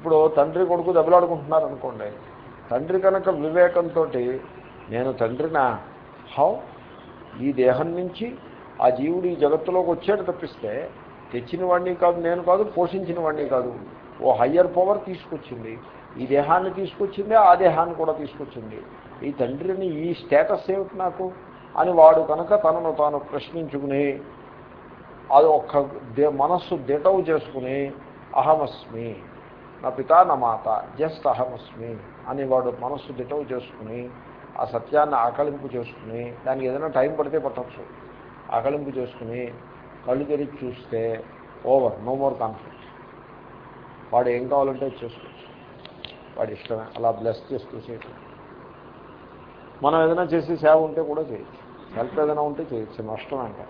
ఇప్పుడు తండ్రి కొడుకు దెబ్బలాడుకుంటున్నారు అనుకోండి. తండ్రి కనుక వివేకంతో నేను తండ్రినా? హౌ? ఈ దేహం నుంచి ఆ జీవుడు ఈ జగత్తులోకి వచ్చాడు తప్పిస్తే తెచ్చిన వాడిని కాదు నేను కాదు పోషించిన వాడిని కాదు. ఓ హయ్యర్ పవర్ తీసుకొచ్చింది. ఈ దేహాన్ని తీసుకొచ్చింది ఆ దేహాన్ని కూడా తీసుకొచ్చింది. ఈ తండ్రిని ఈ స్టేటస్ ఏమిటి నాకు? అని వాడు కనుక తనను తాను ప్రశ్నించుకుని అది ఒక్క దే మనస్సు దిటవు చేసుకుని అహమస్మి నా పిత నా మాత జస్ట్ అహమస్మి అని వాడు మనస్సు దిటవు చేసుకుని ఆ సత్యాన్ని ఆకలింపు చేసుకుని దానికి ఏదైనా టైం పడితే పట్టచ్చు. ఆకలింపు చేసుకుని కళ్ళు తెరిచి చూస్తే ఓవర్ నో మోర్ కాన్ఫ్లిక్ట్. వాడు ఏం కావాలంటే చేసుకోవచ్చు. వాడి ఇష్టమే అలా బ్లెస్ చేస్తూ చేయటం. మనం ఏదైనా చేసి సేవ ఉంటే కూడా చేయొచ్చు. హెల్ప్ ఏదైనా ఉంటే చేయొచ్చు నష్టం అంటే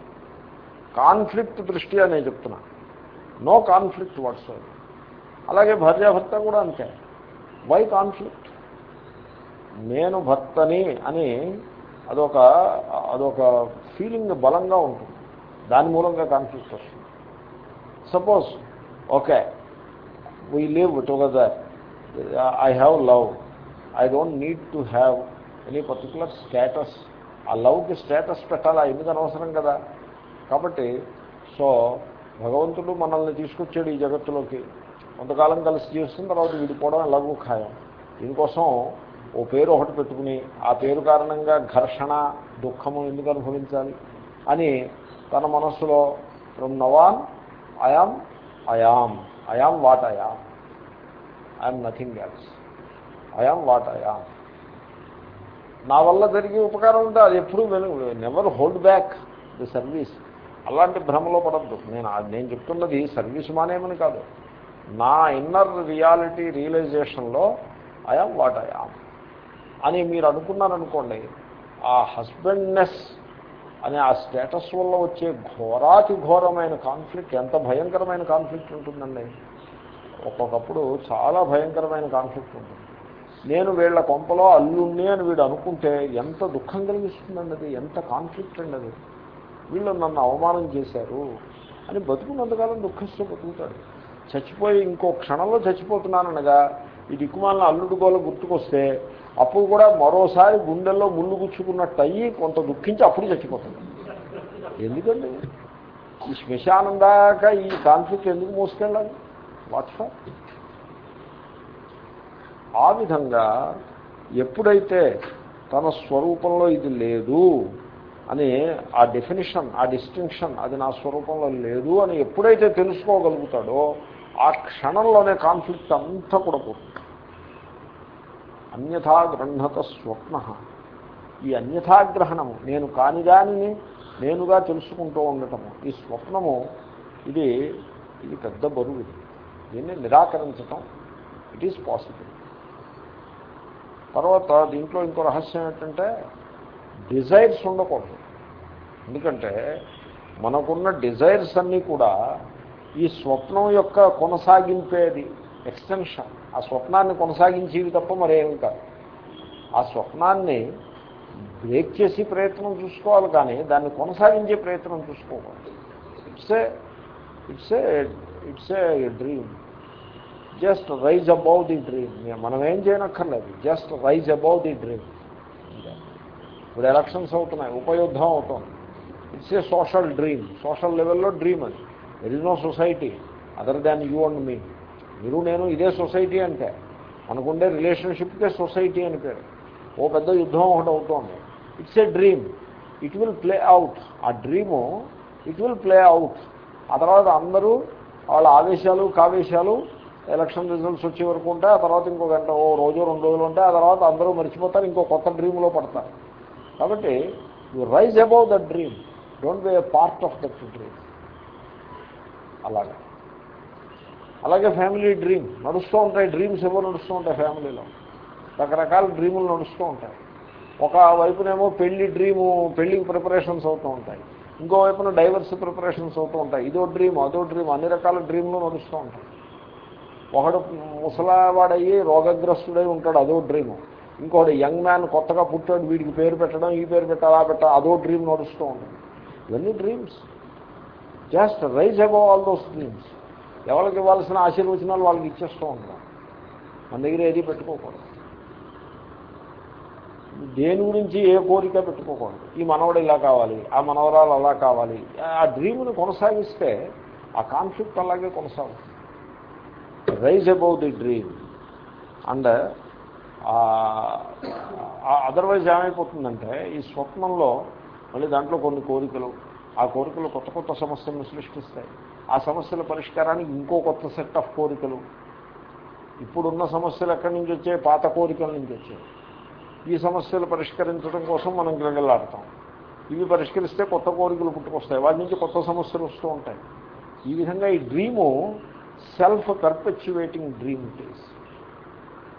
కాన్ఫ్లిక్ట్ దృష్ట్యా నేను చెప్తున్నా. నో కాన్ఫ్లిక్ట్ వాట్సాప్ అలాగే భార్యాభర్త కూడా అంతే. వై కాన్ఫ్లిక్ట్ నేను భర్తని అని అదొక అదొక ఫీలింగ్ బలంగా ఉంటుంది. దాని మూలంగా కాన్ఫ్లిక్ట్ వస్తుంది. Suppose okay we live together I have love I don't need to have any particular status ఆ లవ్కి స్టేటస్ పెట్టాలా? ఎందుకు అనవసరం కదా. కాబట్టి సో భగవంతుడు మనల్ని తీసుకొచ్చాడు ఈ జగత్తులోకి. కొంతకాలం కలిసి జీవిస్తున్న తర్వాత విడిపోవడం ఎలాగో ఖాయం. దీనికోసం ఓ పేరు ఒకటి పెట్టుకుని ఆ పేరు కారణంగా ఘర్షణ దుఃఖము ఎందుకు అనుభవించాలి అని తన మనస్సులో from now on I am I am I am what I am I am nothing else I am what I am నా వల్ల జరిగే ఉపకారం ఉంటే అది ఎప్పుడు never hold back the service అలాంటి భ్రమలో పడద్దు. నేను నేను చెప్తున్నది సర్వీస్ మానేమని కాదు. నా inner reality రియలైజేషన్లో I am what I am అని మీరు అనుకున్నారనుకోండి ఆ హస్బెండ్నెస్ అనే ఆ స్టేటస్ వల్ల వచ్చే ఘోరాతి ఘోరమైన కాన్ఫ్లిక్ట్ ఎంత భయంకరమైన కాన్ఫ్లిక్ట్ ఉంటుందండి. ఒక్కొక్కప్పుడు చాలా భయంకరమైన కాన్ఫ్లిక్ట్ ఉంటుంది. నేను వీళ్ళ కొంపలో అల్లుణ్ణి అని వీడు అనుకుంటే ఎంత దుఃఖం కలిగిస్తుందండి అది ఎంత కాన్ఫ్లిక్ట్ అండి అది. వీళ్ళు నన్ను అవమానం చేశారు అని బతుకున్నంతకాలం దుఃఖిస్తూ బతుకుతాడు. చచ్చిపోయి ఇంకో క్షణంలో చచ్చిపోతున్నాననగా ఈ దిక్కుమాలిన అల్లుడు గోల గుర్తుకొస్తే అప్పుడు కూడా మరోసారి గుండెల్లో ముళ్ళు గుచ్చుకున్నట్టు అయ్యి కొంత దుఃఖించి అప్పుడు చచ్చిపోతుంది ఎందుకండి? ఈ శ్మశానం దాకా ఈ కాన్ఫ్లిక్ట్ ఎందుకు మోసుకెళ్ళాలి? వాట్ ఆ విధంగా ఎప్పుడైతే తన స్వరూపంలో ఇది లేదు అని ఆ డెఫినేషన్ ఆ డిస్టింక్షన్ అది నా స్వరూపంలో లేదు అని ఎప్పుడైతే తెలుసుకోగలుగుతాడో ఆ క్షణంలోనే కాన్ఫ్లిక్ట్ అంతా కూడా పోతుంది. అన్యథా స్వప్న. ఈ అన్యథాగ్రహణము నేను కాని దానిని నేనుగా తెలుసుకుంటూ ఉండటము ఈ స్వప్నము ఇది ఇది పెద్ద బరువు ఇది. దీన్ని నిరాకరించటం ఇట్ ఈస్ పాసిబుల్ తర్వాత దీంట్లో ఇంకో రహస్యం ఏంటంటే డిజైర్స్ ఉండకూడదు. ఎందుకంటే మనకున్న డిజైర్స్ అన్నీ కూడా ఈ స్వప్నం యొక్క కొనసాగింపేది ఎక్స్టెన్షన్. ఆ స్వప్నాన్ని కొనసాగించేవి తప్ప మరేమి కాదు. ఆ స్వప్నాన్ని బ్రేక్ చేసి ప్రయత్నం చూసుకోవాలి కానీ దాన్ని కొనసాగించే ప్రయత్నం చూసుకోకూడదు. It's a it's a it's a dream just rise above the dream మనం ఏం చేయనక్కర్లేదు. Just rise above the dream ఇప్పుడు ఎలక్షన్స్ అవుతున్నాయి. ఉపయుద్ధం అవుతుంది. It's a social dream social లెవెల్లో డ్రీమ్ అది. There is no society other than you and me మీరు నేను ఇదే సొసైటీ అంటే. మనకుండే రిలేషన్షిప్కే సొసైటీ అని పేరు. ఓ పెద్ద యుద్ధం ఒకటి అవుతోంది. It's a dream it will play out ఆ dream it will play out ఆ తర్వాత అందరూ వాళ్ళ ఆవేశాలు కావేశాలు ఎలక్షన్ రిజల్ట్స్ వచ్చే వరకు ఉంటాయి. ఆ తర్వాత ఇంకో గంట ఓ రోజు రెండు రోజులు ఉంటాయి. ఆ తర్వాత అందరూ మర్చిపోతారు. ఇంకో కొత్త డ్రీమ్లో పడతారు. కాబట్టి you rise above the dream don't be a part of that dream అలాగే. అలాగే ఫ్యామిలీ డ్రీమ్ నడుస్తూ ఉంటాయి డ్రీమ్స్ ఎవరు నడుస్తూ ఉంటాయి ఫ్యామిలీలో రకరకాల డ్రీములు నడుస్తూ ఉంటాయి. ఒక వైపునేమో పెళ్ళి డ్రీము పెళ్ళికి ప్రిపరేషన్స్ అవుతూ ఉంటాయి. ఇంకో వైపున డైవర్స్ ప్రిపరేషన్స్ అవుతూ ఉంటాయి. ఇదో డ్రీమ్ అదో డ్రీమ్ అన్ని రకాల డ్రీమ్లు నడుస్తూ ఉంటాయి. ఒకడు ముసలావాడయ్యి రోగగ్రస్తుడై ఉంటాడు అదో డ్రీము ఇంకోటి యంగ్ మ్యాన్ కొత్తగా పుట్టాడు వీడికి పేరు పెట్టడం ఈ పేరు పెట్టాలా పెట్టాలి అదో డ్రీమ్ నడుస్తూ ఉంటుంది. ఇవన్నీ dreams just rise above all those dreams ఎవరికి ఇవ్వాల్సిన ఆశీర్వచనాలు వాళ్ళకి ఇచ్చేస్తూ ఉంటాం. మన దగ్గర ఏది పెట్టుకోకూడదు. దేని గురించి ఏ కోరిక పెట్టుకోకూడదు. ఈ మనవడు ఇలా కావాలి ఆ మనవరాలు అలా కావాలి. ఆ డ్రీమ్ని కొనసాగిస్తే ఆ కాన్ఫ్లిక్ట్ అలాగే కొనసాగుతుంది. Rise about the dream and otherwise ఏమైపోతుందంటే ఈ స్వప్నంలో మళ్ళీ దాంట్లో కొన్ని కోరికలు ఆ కోరికలు కొత్త కొత్త సమస్యలను సృష్టిస్తాయి. ఆ సమస్యల పరిష్కారానికి ఇంకో కొత్త సెట్ ఆఫ్ కోరికలు. ఇప్పుడున్న సమస్యలు ఎక్కడి నుంచి వచ్చాయి? పాత కోరికల నుంచి వచ్చాయి. ఈ సమస్యలు పరిష్కరించడం కోసం మనం గిలగిలాడతాం ఇవి పరిష్కరిస్తే కొత్త కోరికలు పుట్టుకొస్తాయి. వాటి నుంచి కొత్త సమస్యలు వస్తూ ఉంటాయి. ఈ విధంగా ఈ dream self perpetuating dream it is.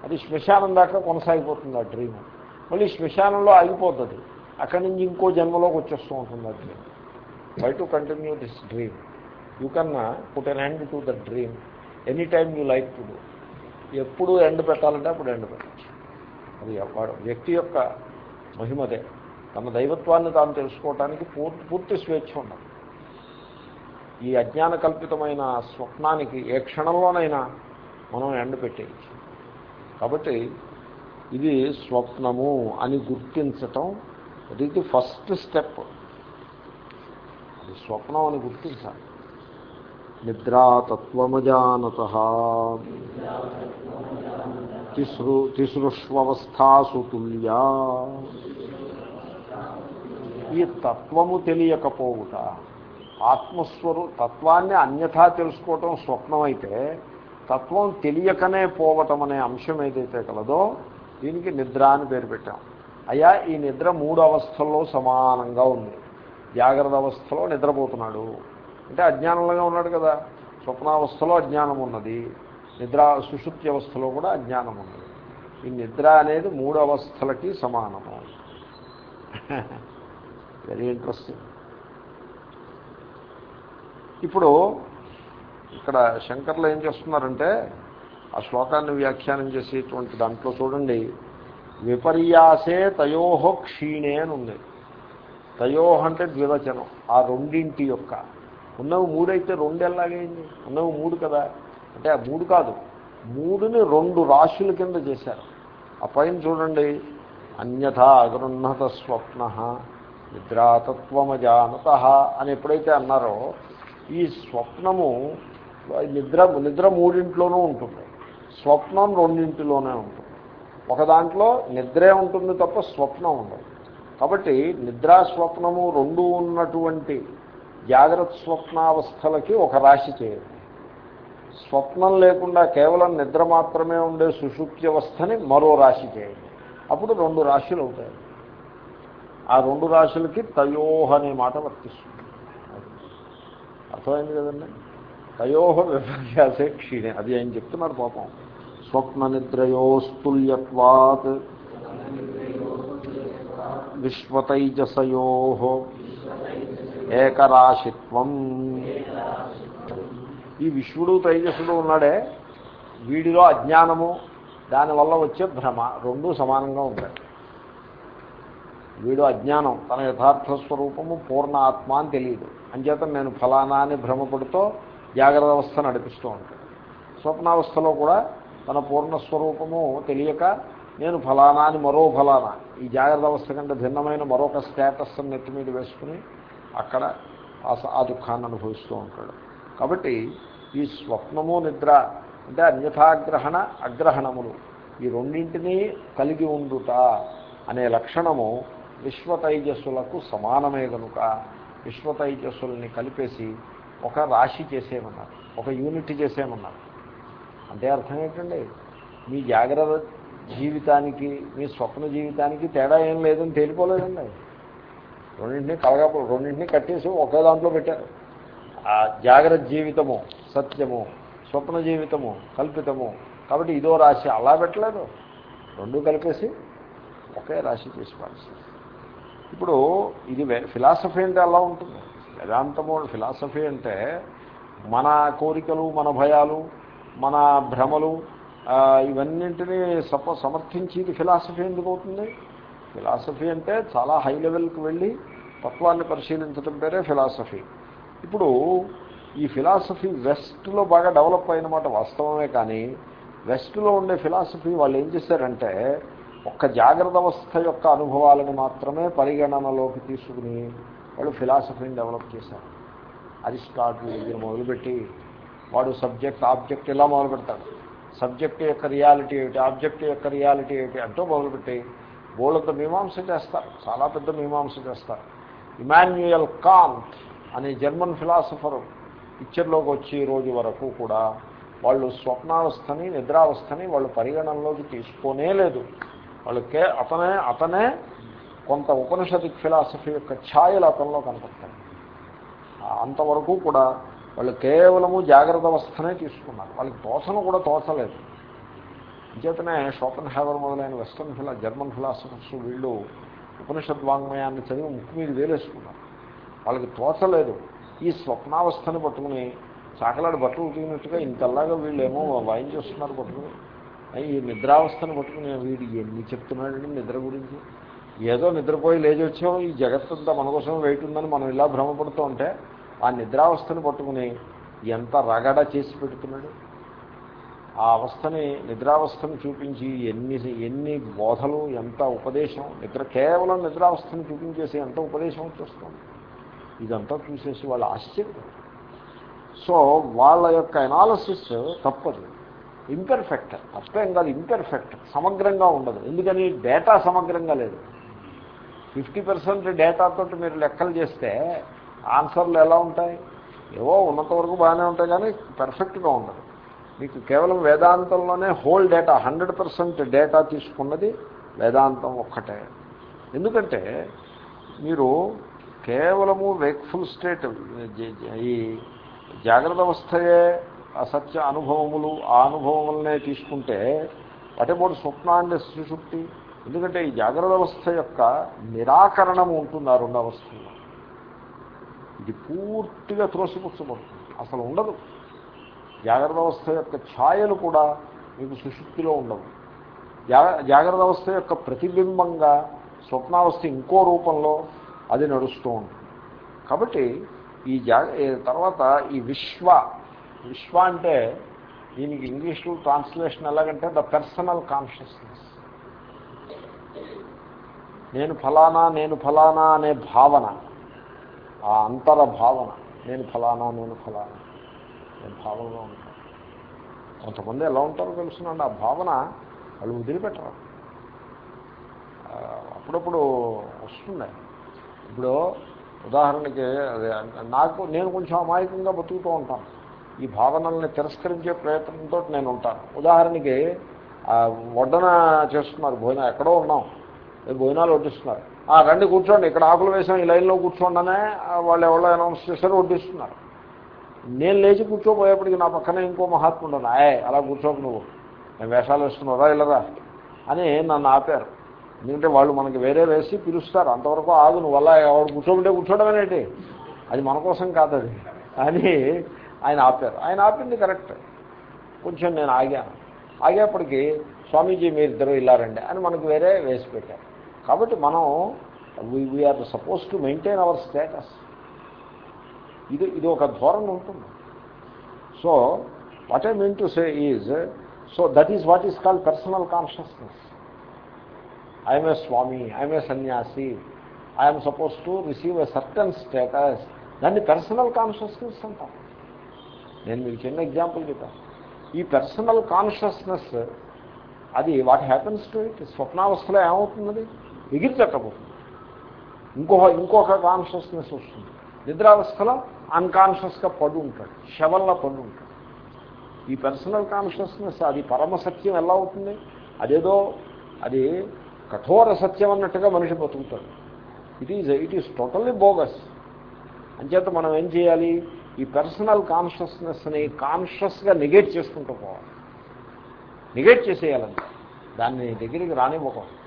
అది శ్మశానం దాకా కొనసాగిపోతుంది ఆ డ్రీమ్. మళ్ళీ శ్మశానంలో ఆగిపోతుంది. అక్కడి నుంచి ఇంకో జన్మలోకి వచ్చేస్తూ ఉంటుంది ఆ dream. Why to continue this dream you can put an end to the dream any time you like to do ఎప్పుడు ఎండ్ పెట్టాలంటే అప్పుడు ఎండ్ పెట్టచ్చు. అది వాడు వ్యక్తి యొక్క మహిమదే తమ దైవత్వాన్ని తాను తెలుసుకోవటానికి పూర్తి పూర్తి స్వేచ్ఛ ఉండదు ఈ అజ్ఞాన కల్పితమైన స్వప్నానికి ఏ క్షణంలోనైనా మనం ఎండ పెట్టేయచ్చు. కాబట్టి ఇది స్వప్నము అని గుర్తించటం ఇది ఫస్ట్ స్టెప్ అది స్వప్నం అని గుర్తించాలి. నిద్రాతత్వమజానత. తిసృ తిసృష్వస్థాసు తుల్యా. ఈ తత్వము తెలియకపోవుట ఆత్మస్వరు తత్వాన్ని అన్యథా తెలుసుకోవటం స్వప్నం అయితే తత్వం తెలియకనే పోవటం అనే అంశం ఏదైతే కలదో దీనికి నిద్ర అని పేరు పెట్టాం. అయ్యా ఈ నిద్ర మూడు అవస్థల్లో సమానంగా ఉంది. జాగ్రత్త అవస్థలో నిద్రపోతున్నాడు. అంటే అజ్ఞానంగా ఉన్నాడు కదా. స్వప్నావస్థలో అజ్ఞానం ఉన్నది. నిద్ర సుశుద్ధి అవస్థలో కూడా అజ్ఞానం ఉన్నది. ఈ నిద్ర అనేది మూడు అవస్థలకి సమానము. వెరీ ఇంట్రెస్టింగ్ ఇప్పుడు ఇక్కడ శంకర్లు ఏం చేస్తున్నారంటే ఆ శ్లోకాన్ని వ్యాఖ్యానం చేసేటువంటి దాంట్లో చూడండి. విపర్యాసే తయోహో క్షీణే అని ఉంది తయోహ అంటే ద్వివచనం ఆ రెండింటి యొక్క. ఉన్నవి మూడైతే రెండెల్లాగైంది ఉన్నవి మూడు కదా? అంటే ఆ మూడు కాదు. మూడుని రెండు రాశుల కింద చేశారు. ఆ పైన చూడండి. అన్యథా అగృహత స్వప్న నిద్రాతత్వమజానత అని ఎప్పుడైతే అన్నారో ఈ స్వప్నము నిద్ర నిద్ర మూడింట్లోనూ ఉంటుంది. స్వప్నం రెండింటిలోనే ఉంటుంది. ఒక దాంట్లో నిద్రే ఉంటుంది తప్ప స్వప్నం ఉండదు. కాబట్టి నిద్రా స్వప్నము రెండు ఉన్నటువంటి జాగ్రత్త స్వప్నావస్థలకి ఒక రాశి చేయండి స్వప్నం లేకుండా కేవలం నిద్ర మాత్రమే ఉండే సుషుప్త్యవస్థని మరో రాశి చేయండి అప్పుడు రెండు రాశులు అవుతాయి. ఆ రెండు రాశులకి తయోహ అనే మాట వర్తిస్తుంది. అర్థమైంది కదండి? తయోహ విపర్యాసే క్షీణే. అది ఆయన చెప్తున్నారు పాపం. స్వప్న నిద్రయోస్తుల్యత్వాత్ విశ్వతైజసయో ఏకరాశిత్వం. ఈ విశ్వడు తైజస్సుడు ఉన్నాడే వీడిలో అజ్ఞానము దానివల్ల వచ్చే భ్రమ రెండూ సమానంగా ఉంటాయి. వీడు అజ్ఞానం తన యథార్థ స్వరూపము పూర్ణ ఆత్మ అని తెలియదు. అంచేత నేను ఫలానా అని భ్రమపడుతూ జాగ్రత్త అవస్థ నడిపిస్తూ ఉంటాడు స్వప్నావస్థలో కూడా తన పూర్ణస్వరూపము తెలియక నేను ఫలానా అని మరో ఫలానా. ఈ జాగ్రత్త అవస్థ కంటే భిన్నమైన మరొక స్టేటస్ నెత్తి మీద వేసుకుని అక్కడ ఆ దుఃఖాన్ని అనుభవిస్తూ ఉంటాడు. కాబట్టి ఈ స్వప్నము నిద్ర అంటే అన్యథాగ్రహణ అగ్రహణములు ఈ రెండింటినీ కలిగి ఉండుట అనే లక్షణము విశ్వతైజస్సులకు సమానమే కనుక విశ్వతైజస్సుల్ని కలిపేసి ఒక రాశి చేసేయమన్నారు ఒక యూనిట్ చేసేయమన్నారు. అంటే అర్థం ఏంటండి? మీ జాగ్రత్త జీవితానికి మీ స్వప్న జీవితానికి తేడా ఏం లేదని తేలిపోలేదండి. రెండింటినీ కలగపో రెండింటినీ కట్టేసి ఒకే దాంట్లో పెట్టారు. ఆ జాగ్రత్త జీవితము సత్యము స్వప్న జీవితము కల్పితము. కాబట్టి ఇదో రాశి అలా పెట్టలేదు. రెండు కలిపేసి ఒకే రాశి చేసి ఇప్పుడు ఇది ఫిలాసఫీ అంటే అలా ఉంటుంది. వేదాంతము ఫిలాసఫీ అంటే మన కోరికలు మన భయాలు మన భ్రమలు ఇవన్నింటినీ సప సమర్థించేది ఫిలాసఫీ ఎందుకు అవుతుంది? ఫిలాసఫీ అంటే చాలా హై లెవెల్కి వెళ్ళి తత్వాన్ని పరిశీలించడం పేరే ఫిలాసఫీ. ఇప్పుడు ఈ ఫిలాసఫీ వెస్ట్లో బాగా డెవలప్ అయినమాట వాస్తవమే కానీ వెస్ట్లో ఉండే ఫిలాసఫీ వాళ్ళు ఏం చేశారంటే ఒక్క జాగ్రత్త అవస్థ యొక్క అనుభవాలను మాత్రమే పరిగణనలోకి తీసుకుని వాళ్ళు ఫిలాసఫీని డెవలప్ చేశారు. అరిస్టాటిల్ దగ్గర మొదలుపెట్టి వాడు సబ్జెక్ట్ ఆబ్జెక్ట్ ఇలా మొదలు పెడతాడు సబ్జెక్ట్ యొక్క రియాలిటీ ఏమిటి ఆబ్జెక్ట్ యొక్క రియాలిటీ ఏమిటి అంటూ మొదలుపెట్టి బోళ్ళంత మీమాంస చేస్తారు చాలా పెద్ద మీమాంస చేస్తారు. ఇమాన్యుయల్ కాంత్ అనే జర్మన్ ఫిలాసఫరు పిక్చర్లోకి వచ్చి రోజు వరకు కూడా వాళ్ళు స్వప్నావస్థని నిద్రావస్థని వాళ్ళు పరిగణనలోకి తీసుకోనే లేదు. వాళ్ళకే అతనే అతనే కొంత ఉపనిషదిక్ ఫిలాసఫీ యొక్క ఛాయలు అతనిలో కనపడతాయి. అంతవరకు కూడా వాళ్ళు కేవలము జాగ్రత్త అవస్థనే తీసుకున్నారు. వాళ్ళకి తోచను కూడా తోచలేదు. అంచేతనే షోపన్ హ్యావర్ మొదలైన వెస్టర్న్ ఫిలా జర్మన్ ఫిలాసఫర్స్ వీళ్ళు ఉపనిషద్ వాంగ్మయాన్ని చదివి ముక్కు మీద వేలేసుకున్నారు. వాళ్ళకి తోచలేదు. ఈ స్వప్నావస్థని పట్టుకుని చాకలాడి బట్టలు ఉతికినట్టుగా ఇంతలాగా వీళ్ళు ఏమో వాయిన్ చేస్తున్నారు పట్టుకుని ఈ నిద్రావస్థను పట్టుకుని వీడు ఎన్ని చెప్తున్నాడండి నిద్ర గురించి? ఏదో నిద్రపోయి లేచొచ్చాం. ఈ జగత్తంతా మన కోసం వెయిట్ ఉందని మనం ఇలా భ్రమపడుతూ ఉంటే ఆ నిద్రావస్థను పట్టుకుని ఎంత రగడ చేసి పెడుతున్నాడు? ఆ అవస్థని నిద్రావస్థను చూపించి ఎన్ని ఎన్ని బోధలు ఎంత ఉపదేశం నిద్ర కేవలం నిద్రావస్థను చూపించేసి ఎంత ఉపదేశం వచ్చేస్తుంది? ఇదంతా చూసేసి వాళ్ళ ఆశ్చర్యం సో వాళ్ళ యొక్క ఎనాలసిస్ తప్పదు. ఇంపెర్ఫెక్ట్ తప్పేం కాదు ఇంపెర్ఫెక్ట్ సమగ్రంగా ఉండదు. ఎందుకని? డేటా సమగ్రంగా లేదు. ఫిఫ్టీ పర్సెంట్ డేటాతో మీరు లెక్కలు చేస్తే ఆన్సర్లు ఎలా ఉంటాయి? ఏవో ఉన్నంత వరకు బాగానే ఉంటాయి కానీ పర్ఫెక్ట్గా ఉండదు. మీకు కేవలం వేదాంతంలోనే whole data hundred percent data తీసుకున్నది వేదాంతం ఒక్కటే. ఎందుకంటే మీరు కేవలము వేక్ఫుల్ స్టేట్ ఈ జాగ్రత్త అవస్థయే అసత్య అనుభవములు ఆ అనుభవములనే తీసుకుంటే అటేపోటు స్వప్నాండ సుషుప్తి ఎందుకంటే ఈ జాగ్రత్త అవస్థ యొక్క నిరాకరణము ఉంటుంది ఆ రెండు అవస్థల్లో. ఇది పూర్తిగా త్రోసిపుచ్చబడుతుంది అసలు ఉండదు. జాగ్రత్త అవస్థ యొక్క ఛాయలు కూడా మీకు సుశుక్తిలో ఉండవు. జాగ్రత్త అవస్థ యొక్క ప్రతిబింబంగా స్వప్నావస్థ ఇంకో రూపంలో అది నడుస్తూ ఉంటుంది. కాబట్టి ఈ తర్వాత ఈ విశ్వ విశ్వ అంటే దీనికి ఇంగ్లీష్లో ట్రాన్స్లేషన్ ఎలాగంటే ద పర్సనల్ కాన్షియస్నెస్. నేను ఫలానా నేను ఫలానా అనే భావన ఆ అంతర భావన నేను ఫలానా నేను ఫలానా నేను భావనలో ఉంటాను. కొంతమంది ఎలా ఉంటారో తెలుసునండి ఆ భావన వాళ్ళు వదిలిపెట్టరు. అప్పుడప్పుడు వస్తుంది ఇప్పుడు ఉదాహరణకి నాకు నేను కొంచెం అమాయకంగా బతుకుతూ ఉంటాను. ఈ భావనల్ని తిరస్కరించే ప్రయత్నంతో నేను ఉంటాను. ఉదాహరణకి వడ్డన చేస్తున్నారు భోజనం ఎక్కడో ఉన్నాం. భోజనాలు వడ్డిస్తున్నారు. రండి కూర్చోండి ఇక్కడ ఆకులు వేసాం ఈ లైన్లో కూర్చోండనే వాళ్ళు ఎవరో అనౌన్స్ చేశారు వడ్డిస్తున్నారు. నేను లేచి కూర్చోపోయేప్పటికి నా పక్కనే ఇంకో మహాత్ముడు ఆయ్ అలా కూర్చోకు నువ్వు. నేను వేషాలు వేస్తున్నారా ఇలారా అని నన్ను ఆపారు. ఎందుకంటే వాళ్ళు మనకి వేరే వేసి పిలుస్తారు. అంతవరకు ఆగు నువ్వు వల్ల ఎవరు కూర్చోబెట్టే కూర్చోవడమేనేటి అది మన కోసం కాదు అది. అని ఆయన ఆపారు. ఆయన ఆపింది కరెక్ట్. కొంచెం నేను ఆగాను. ఆగేప్పటికీ స్వామీజీ మీరిద్దరూ ఇల్లారండి అని మనకు వేరే వేసి పెట్టారు. కాబట్టి మనం we are suppose to maintain our status ఇది ఇది ఒక ధోరణి ఉంటుంది. So what I mean to say is so that is what is called personal consciousness I am a swami I am a sanyasi I am suppose to receive a certain status దాన్ని personal consciousness అంటాం నేను మీకు చిన్న example చెప్పాను ఈ personal consciousness అది what happens to it స్వప్నావస్థలో ఏమవుతుంది ఎగిరిచక్కపోతుంది ఇంకో ఇంకొక కాన్షియస్నెస్ వస్తుంది. నిద్రావస్థలో అన్కాన్షియస్గా పడు ఉంటాడు. శవల్లా పడు ఉంటాడు. ఈ పర్సనల్ కాన్షియస్నెస్ అది పరమ సత్యం ఎలా అవుతుంది? అదేదో అది కఠోర సత్యం అన్నట్టుగా మనిషి బతుకుతాడు. It is it is totally bogus అంచేత మనం ఏం చేయాలి? ఈ పర్సనల్ కాన్షియస్నెస్ని కాన్షియస్గా నెగెట్ చేసుకుంటూ పోవాలి. నెగెట్ చేసేయాలంటే దాన్ని దగ్గరికి రానివ్వకూడదు.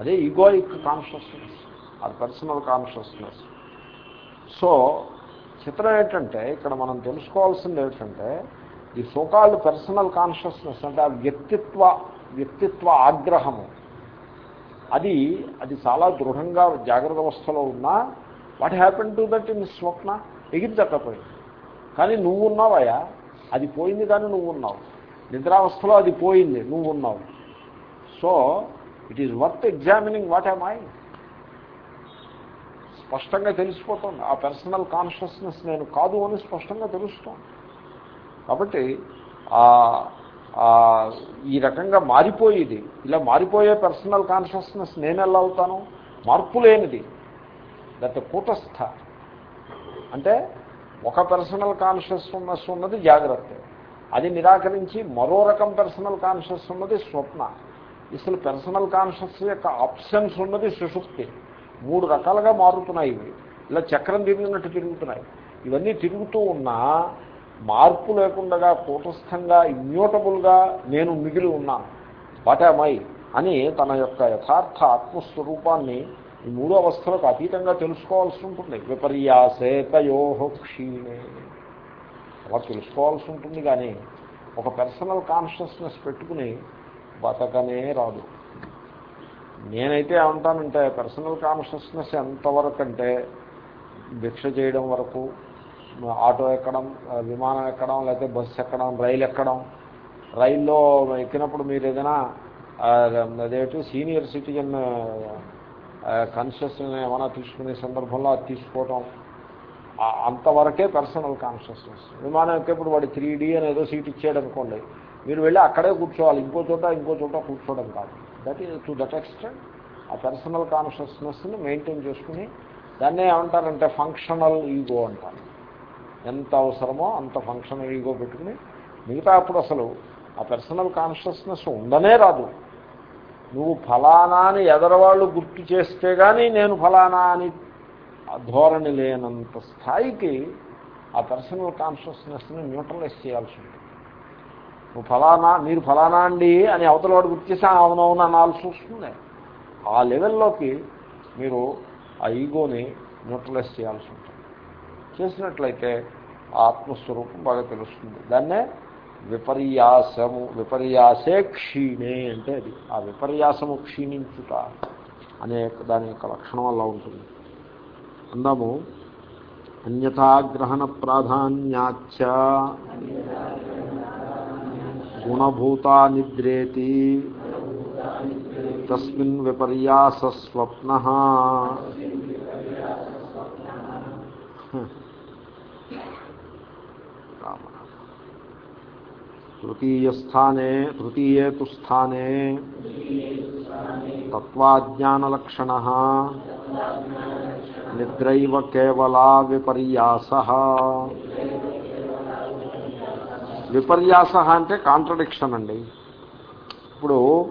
అదే ఈగోయిక్ కాన్షియస్నెస్ అది పర్సనల్ కాన్షియస్నెస్ సో చిత్రం ఏంటంటే ఇక్కడ మనం తెలుసుకోవాల్సింది ఏంటంటే ఈ సోకాల్డ్ పర్సనల్ కాన్షియస్నెస్ అంటే ఆ వ్యక్తిత్వ వ్యక్తిత్వ ఆగ్రహము. అది అది చాలా దృఢంగా జాగ్రత్త అవస్థలో ఉన్నా what happen to that in స్వప్న? ఎగిరితక్కపోయింది కానీ నువ్వు ఉన్నావయ్యా అది పోయింది కానీ నువ్వు ఉన్నావు. నిద్రావస్థలో అది పోయింది నువ్వు ఉన్నావు. So it is worth examining what I my స్పష్టంగా తెలిసిపోతుంది. ఆ పర్సనల్ కాన్షియస్నెస్ నేను కాదు అని స్పష్టంగా తెలుస్తోంది. కాబట్టి ఈ రకంగా మారిపోయేది. ఇలా మారిపోయే పర్సనల్ కాన్షియస్నెస్ నేను ఎలా అవుతాను? మార్పు లేనిది. దట్ కూటస్థ. అంటే ఒక పర్సనల్ కాన్షియస్నెస్ ఉన్నది జాగ్రత్త. అది నిరాకరించి మరో రకం పర్సనల్ కాన్షియస్ ఉన్నది స్వప్న. అసలు పర్సనల్ కాన్షియస్ యొక్క ఆప్షన్స్ ఉన్నది సుషుప్తి. మూడు రకాలుగా మారుతున్నాయి ఇవి. ఇలా చక్రం తిరిగినట్టు తిరుగుతున్నాయి. ఇవన్నీ తిరుగుతూ ఉన్నా మార్పు లేకుండా కూటస్థంగా ఇమ్యూటబుల్గా నేను మిగిలి ఉన్నాను. వాటామై అని తన యొక్క యథార్థ ఆత్మస్వరూపాన్ని ఈ మూడు అవస్థలకు అతీతంగా తెలుసుకోవాల్సి ఉంటుంది. విపర్యాసేతయోహ క్షీణే. అలా తెలుసుకోవాల్సి ఉంటుంది కానీ ఒక పర్సనల్ కాన్షియస్నెస్ పెట్టుకుని బతకనే రాదు. నేనైతే ఏమంటానంటే పర్సనల్ కాన్షియస్నెస్ ఎంతవరకు అంటే భిక్ష చేయడం వరకు ఆటో ఎక్కడం విమానం ఎక్కడం లేకపోతే బస్సు ఎక్కడం రైలు ఎక్కడం రైల్లో ఎక్కినప్పుడు మీరు ఏదైనా అదేమిటి సీనియర్ సిటిజన్ కాన్షియస్ ఏమైనా తీసుకునే సందర్భంలో అది తీసుకోవటం అంతవరకే పర్సనల్ కాన్షియస్నెస్ విమానం ఎక్కేప్పుడు వాడు త్రీ డీ అనేదో సీట్ ఇచ్చాడు అనుకోండి మీరు వెళ్ళి అక్కడే కూర్చోవాలి. ఇంకో చోట ఇంకో చోట కూర్చోవడం కాదు. That is to that extent ఆ పర్సనల్ కాన్షియస్నెస్ని మెయింటైన్ చేసుకుని దాన్నే ఏమంటారంటే ఫంక్షనల్ ఈగో అంటారు. ఎంత అవసరమో అంత ఫంక్షనల్ ఈగో పెట్టుకుని మిగతా అప్పుడు అసలు ఆ పర్సనల్ కాన్షియస్నెస్ ఉండనే రాదు. నువ్వు ఫలానా అని ఎదరవాళ్ళు గుర్తు చేస్తే కానీ నేను ఫలానా అని ధోరణి లేనంత స్థాయికి ఆ పర్సనల్ కాన్షియస్నెస్ని న్యూట్రలైజ్ చేయాల్సి ఉంటుంది. నువ్వు ఫలానా మీరు ఫలానా అండి అని అవతలవాడు గుర్తు చేసి అవునవును అనాల్సి వస్తుంది ఆ లెవెల్లోకి మీరు ఆ ఈగోని న్యూట్రలైజ్ చేయాల్సి ఉంటుంది. చేసినట్లయితే ఆత్మస్వరూపం బాగా తెలుస్తుంది. దాన్నే విపర్యాసము విపర్యాసే క్షీణే అంటే అది. ఆ విపర్యాసము క్షీణించుట అనే దాని యొక్క లక్షణం అలా ఉంటుంది. అందాము అన్యథాగ్రహణ ప్రాధాన్యాచ. గుణభూతా నిద్రేతి తస్మిన్ విపర్యాసస్వప్న తృతీయస్థానే తృతీయే తు స్థానే తత్వాజ్ఞానలక్షణ నిద్రైవ కేవలా విపర్యాస విపర్యాస అంటే కాంట్రడిక్షన్ అండి. ఇప్పుడు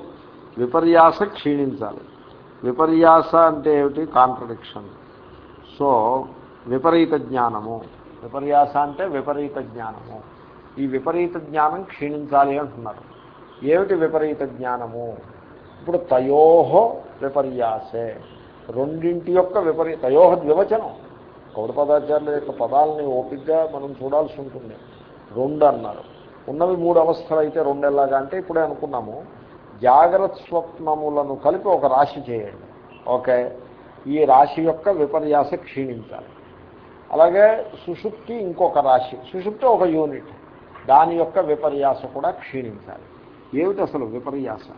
విపర్యాస క్షీణించాలి. విపర్యాస అంటే ఏమిటి? కాంట్రడిక్షన్. సో విపరీత జ్ఞానము. విపర్యాస అంటే విపరీత జ్ఞానము. ఈ విపరీత జ్ఞానం క్షీణించాలి అంటున్నారు. ఏమిటి విపరీత జ్ఞానము? ఇప్పుడు తయోహో విపర్యాసే. రెండింటి యొక్క విపరీ తయోహ ద్వివచనం. గౌడపదాచార్యుల యొక్క పదాలని ఓపికగా మనం చూడాల్సి ఉంటుంది. రెండు అన్నారు. ఉన్నవి మూడు అవస్థలు అయితే రెండేళ్ళగా అంటే ఇప్పుడే అనుకున్నాము. జాగ్రత్త స్వప్నములను కలిపి ఒక రాశి చేయండి. ఓకే? ఈ రాశి యొక్క విపర్యాస క్షీణించాలి. అలాగే సుషుప్తి ఇంకొక రాశి. సుషుప్తి ఒక యూనిట్. దాని యొక్క విపర్యాస కూడా క్షీణించాలి. ఏమిటి అసలు విపర్యాస?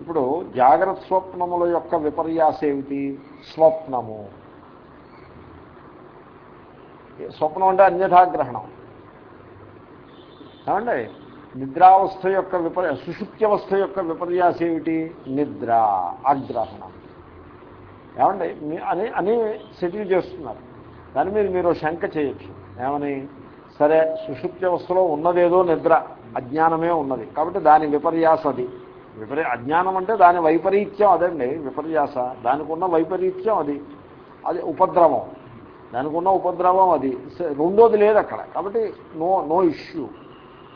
ఇప్పుడు జాగ్రత్త స్వప్నముల యొక్క విపర్యాస ఏమిటి? స్వప్నము. స్వప్నం అంటే అన్యథాగ్రహణం. ఏమండి? నిద్రావస్థ యొక్క విపర్య సుశుక్త్యవస్థ యొక్క విపర్యాస ఏమిటి? నిద్ర అగ్రహణం. ఏమండి? అని అని సెటిల్ చేస్తున్నారు. దాని మీద మీరు శంక చేయొచ్చు. ఏమని? సరే సుషుప్త్యవస్థలో ఉన్నదేదో నిద్ర అజ్ఞానమే ఉన్నది. కాబట్టి దాని విపర్యాస అది. విపరీ అజ్ఞానం అంటే దాని వైపరీత్యం అదండి. విపర్యాస. దానికి ఉన్న వైపరీత్యం అది. అది ఉపద్రవం. దానికి ఉన్న ఉపద్రవం అది. రెండోది లేదు అక్కడ. కాబట్టి నో నో ఇష్యూ.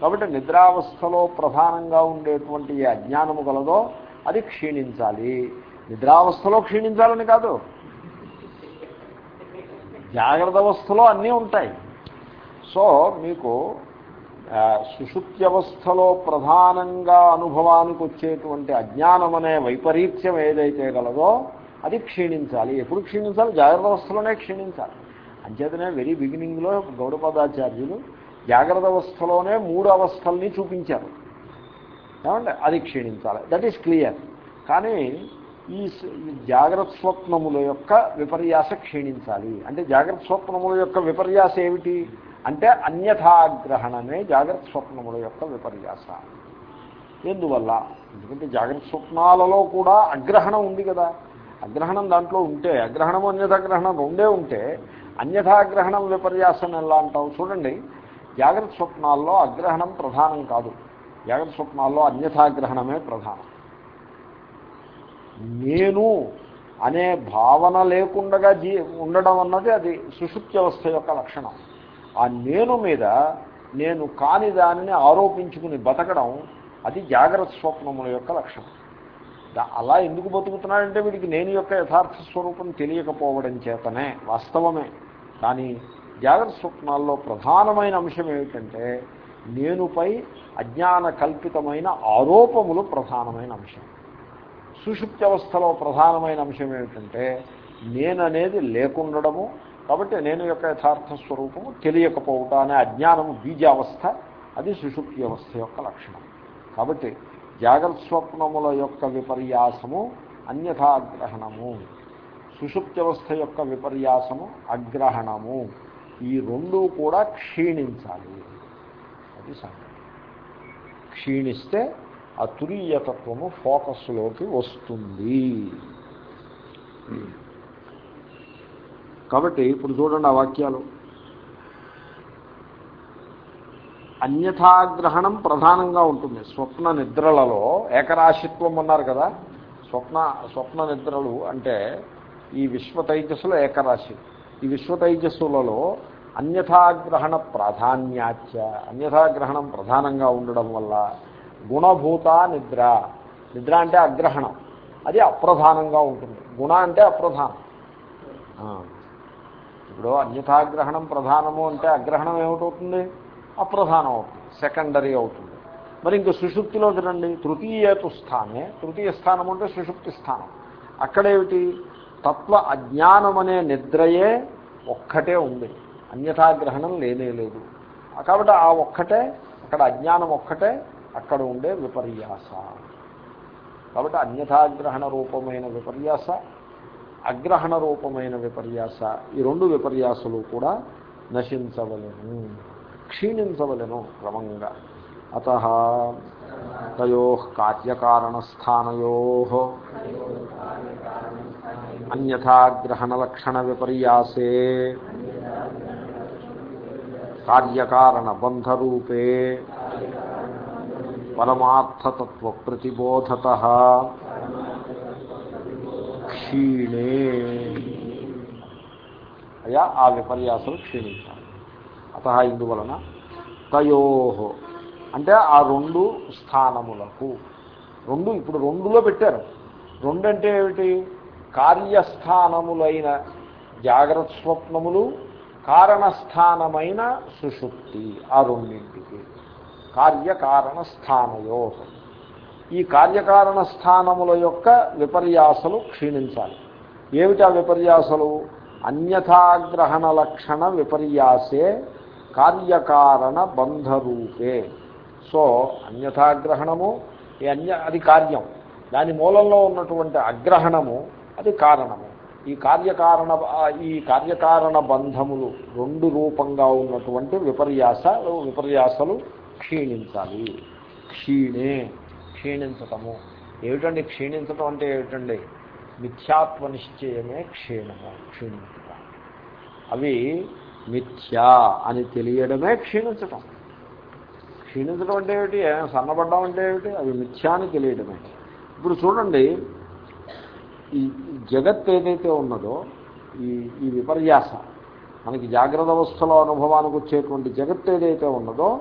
కాబట్టి నిద్రావస్థలో ప్రధానంగా ఉండేటువంటి ఏ అజ్ఞానము కలదో అది క్షీణించాలి. నిద్రావస్థలో క్షీణించాలని కాదు. జాగ్రత్త అవస్థలో అన్నీ ఉంటాయి. సో మీకు సుషుప్త్యవస్థలో ప్రధానంగా అనుభవానికి వచ్చేటువంటి అజ్ఞానం అనే వైపరీత్యం ఏదైతే గలదో అది క్షీణించాలి. ఎప్పుడు క్షీణించాలి? జాగ్రత్త అవస్థలోనే క్షీణించాలి. అంచేతనే వెరీ బిగినింగ్లో గౌడపదాచార్యులు జాగ్రత్త అవస్థలోనే మూడు అవస్థల్ని చూపించారు. ఏమంటే అది క్షీణించాలి. దట్ ఈస్ క్లియర్ కానీ ఈ జాగ్రత్త స్వప్నముల యొక్క విపర్యాస క్షీణించాలి. అంటే జాగ్రత్త స్వప్నముల యొక్క విపర్యాస ఏమిటి? అంటే అన్యథాగ్రహణమే జాగ్రత్త స్వప్నముల యొక్క విపర్యాస. ఎందువల్ల? ఎందుకంటే జాగ్రత్త స్వప్నాలలో కూడా అగ్రహణం ఉంది కదా. అగ్రహణం దాంట్లో ఉంటే అగ్రహణం అన్యథాగ్రహణం రెండే ఉంటే అన్యథాగ్రహణం విపర్యాసం ఎలా అంటావు. చూడండి జాగ్రత్త స్వప్నాల్లో అగ్రహణం ప్రధానం కాదు. జాగ్రత్త స్వప్నాల్లో అన్యథాగ్రహణమే ప్రధానం. నేను అనే భావన లేకుండా జీ ఉండడం అన్నది అది సుషుప్త్యవస్థ యొక్క లక్షణం. ఆ నేను మీద నేను కాని దానిని ఆరోపించుకుని బతకడం అది జాగ్రత్త స్వప్నముల యొక్క లక్షణం. అలా ఎందుకు బతుకుతున్నాడంటే వీడికి నేను యొక్క యథార్థ స్వరూపం తెలియకపోవడం చేతనే వాస్తవమే. కానీ జాగ్రత్త స్వప్నాల్లో ప్రధానమైన అంశం ఏమిటంటే నేనుపై అజ్ఞాన కల్పితమైన ఆరోపములు ప్రధానమైన అంశం. సుషుప్త్యవస్థలో ప్రధానమైన అంశం ఏమిటంటే నేననేది లేకుండడము కాబట్టి నేను యొక్క యథార్థ స్వరూపము తెలియకపోవటం అనే అజ్ఞానము బీజావస్థ అది సుషుప్తి వ్యవస్థ యొక్క లక్షణం. కాబట్టి జాగ్రత్త స్వప్నముల యొక్క విపర్యాసము అన్యథాగ్రహణము. సుషుప్త్యవస్థ యొక్క విపర్యాసము అగ్రహణము. ఈ రెండు కూడా క్షీణించాలి. అది సంగతి. క్షీణిస్తే ఆ తురీయతత్వము ఫోకస్లోకి వస్తుంది. కాబట్టి ఇప్పుడు చూడండి ఆ వాక్యాలు. అన్యథాగ్రహణం ప్రధానంగా ఉంటుంది. స్వప్న నిద్రలలో ఏకరాశిత్వం అన్నారు కదా. స్వప్న స్వప్న నిద్రలు అంటే ఈ విశ్వ తైజస్సులో ఏకరాశి. ఈ విశ్వ తైజస్సులలో అన్యథాగ్రహణ ప్రాధాన్యాచ అన్యథాగ్రహణం ప్రధానంగా ఉండడం వల్ల గుణభూత నిద్ర. నిద్ర అంటే అగ్రహణం. అది అప్రధానంగా ఉంటుంది. గుణ అంటే అప్రధానం. ఇప్పుడు అన్యథాగ్రహణం ప్రధానము అంటే అగ్రహణం ఏమిటవుతుంది? అప్రధానం అవుతుంది సెకండరీ అవుతుంది. మరి ఇంక సుషుప్తిలోకి రండి. తృతీయతు స్థానే. తృతీయ స్థానం అంటే సుషుప్తి స్థానం. అక్కడేమిటి? తత్వ అజ్ఞానం అనే నిద్రయే ఒక్కటే ఉంది. అన్యథాగ్రహణం లేనే లేదు. కాబట్టి ఆ ఒక్కటే అక్కడ అజ్ఞానం ఒక్కటే అక్కడ ఉండే విపర్యాస. కాబట్టి అన్యథాగ్రహణ రూపమైన విపర్యాస అగ్రహణ రూపమైన విపర్యాస ఈ రెండు విపర్యాసలు కూడా నశించవలను క్షీణించవలను క్రమంగా. అత తయో కార్యకారణస్థానయో అన్యథాగ్రహణలక్షణ విపర్యాసే. కార్యకారణబంధరూపే పరమార్థతత్వ ప్రతిబోధత క్షీణే. అయా ఆ విపర్యాసం క్షీణించాలి. అత ఇందువలన తయో. అంటే ఆ రెండు స్థానములకు. రెండు ఇప్పుడు రెండులో పెట్టారు. రెండు అంటే ఏమిటి? కార్యస్థానములైన జాగ్రత్త స్వప్నములు కారణస్థానమైన సుషుప్తి ఆ రెండింటికి. కార్యకారణ స్థానయో ఈ కార్యకారణ స్థానముల యొక్క విపర్యాసలు క్షీణించాలి. ఏమిటా విపర్యాసలు? అన్యథాగ్రహణ లక్షణ విపర్యాసే కార్యకారణ బంధరూపే. సో అన్యథాగ్రహణము ఈ అన్య అది కార్యం. దాని మూలంలో ఉన్నటువంటి అగ్రహణము అది కారణము. ఈ కార్యకారణ ఈ కార్యకారణ బంధములు రెండు రూపంగా ఉన్నటువంటి విపర్యాస విపర్యాసలు క్షీణించాలి. క్షీణే క్షీణించటము. ఏమిటండి క్షీణించటం అంటే ఏమిటండి? మిథ్యాత్వ నిశ్చయమే క్షీణము క్షీణించటం. అవి మిథ్యా అని తెలియడమే క్షీణించటం. క్షీణించడం అంటే ఏమిటి? సన్నబడ్డం అంటే ఏమిటి? అవి మిథ్యా అని తెలియడమే. ఇప్పుడు చూడండి ఈ జగత్ ఏదైతే ఉన్నదో ఈ ఈ విపర్యాస మనకి జాగ్రత్త అవస్థలో అనుభవానికి వచ్చేటువంటి జగత్ ఏదైతే ఉన్నదో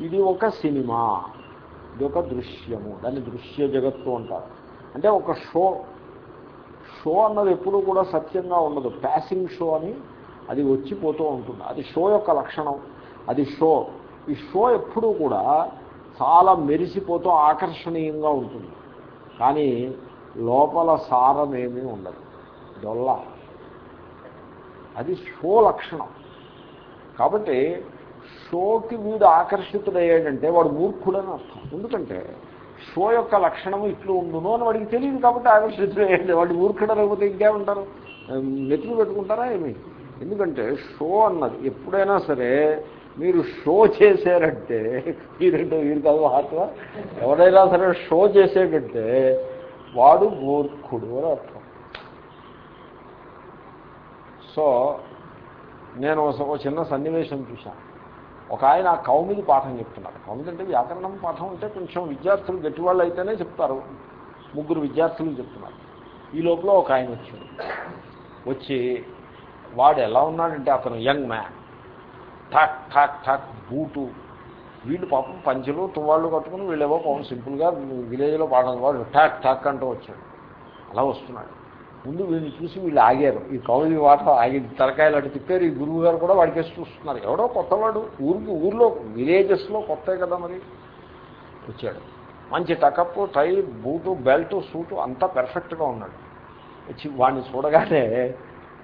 ఇది ఒక సినిమా ఇది ఒక దృశ్యము. దాన్ని దృశ్య జగత్తు అంటారు. అంటే ఒక షో షో అన్నది ఎప్పుడూ కూడా సత్యంగా ఉండదు. ప్యాసింగ్ షో అని అది వచ్చిపోతూ ఉంటుంది. అది షో యొక్క లక్షణం. అది షో. ఈ షో ఎప్పుడూ కూడా చాలా మెరిసిపోతూ ఆకర్షణీయంగా ఉంటుంది. కానీ లోపల సారమేమీ ఉండదు. డొల్ల. అది షో లక్షణం. కాబట్టి షోకి వీడు ఆకర్షితుడయ్యాడంటే వాడు మూర్ఖుడని అర్థం. ఎందుకంటే షో యొక్క లక్షణము ఇట్లు ఉండును అని వాడికి తెలియదు కాబట్టి ఆకర్షితుడయ్యాడు వాడు ఊరుకడ లేకపోతే ఇంకేమంటారు? మెతులు పెట్టుకుంటారా ఏమి? ఎందుకంటే షో అన్నది ఎప్పుడైనా సరే మీరు షో చేశారంటే మీరంటే వీరు కాదు ఆత్మ ఎవరైనా సరే షో చేసేటంటే వాడు మూర్ఖుడు అని అర్థం. సో నేను ఒక చిన్న సన్నివేశం చూశాను. ఒక ఆయన కౌమిది పాఠం చెప్తున్నారు. కౌమిది అంటే వ్యాకరణం పాఠం అంటే కొంచెం విద్యార్థులు గట్టివాళ్ళు అయితేనే చెప్తారు. ముగ్గురు విద్యార్థులు చెప్తున్నారు. ఈ లోపల ఒక ఆయన వచ్చాడు. వచ్చి వాడు ఎలా ఉన్నాడంటే అతను యంగ్ మ్యాన్. ఠాక్ ఠాక్ ఠాక్ బూటు. వీళ్ళు పాపం పంచులు తువాళ్ళు కట్టుకుని వీళ్ళేవో పాపం సింపుల్గా విలేజ్లో పాడడం వాళ్ళు టాక్ ఠాక్ అంటూ వచ్చాడు అలా వస్తున్నాడు. ముందు వీళ్ళని చూసి వీళ్ళు ఆగారు. ఈ కౌలి వాట ఆగి తలకాయలు అటు తిప్పారు. ఈ గురువు గారు కూడా వాడికేసి చూస్తున్నారు. ఎవడో కొత్తవాడు. ఊరికి ఊర్లో విలేజెస్లో కొత్త కదా మరి? వచ్చాడు. మంచి టకప్ టై బూటు బెల్ట్ సూటు అంతా పెర్ఫెక్ట్గా ఉన్నాడు. వచ్చి వాడిని చూడగానే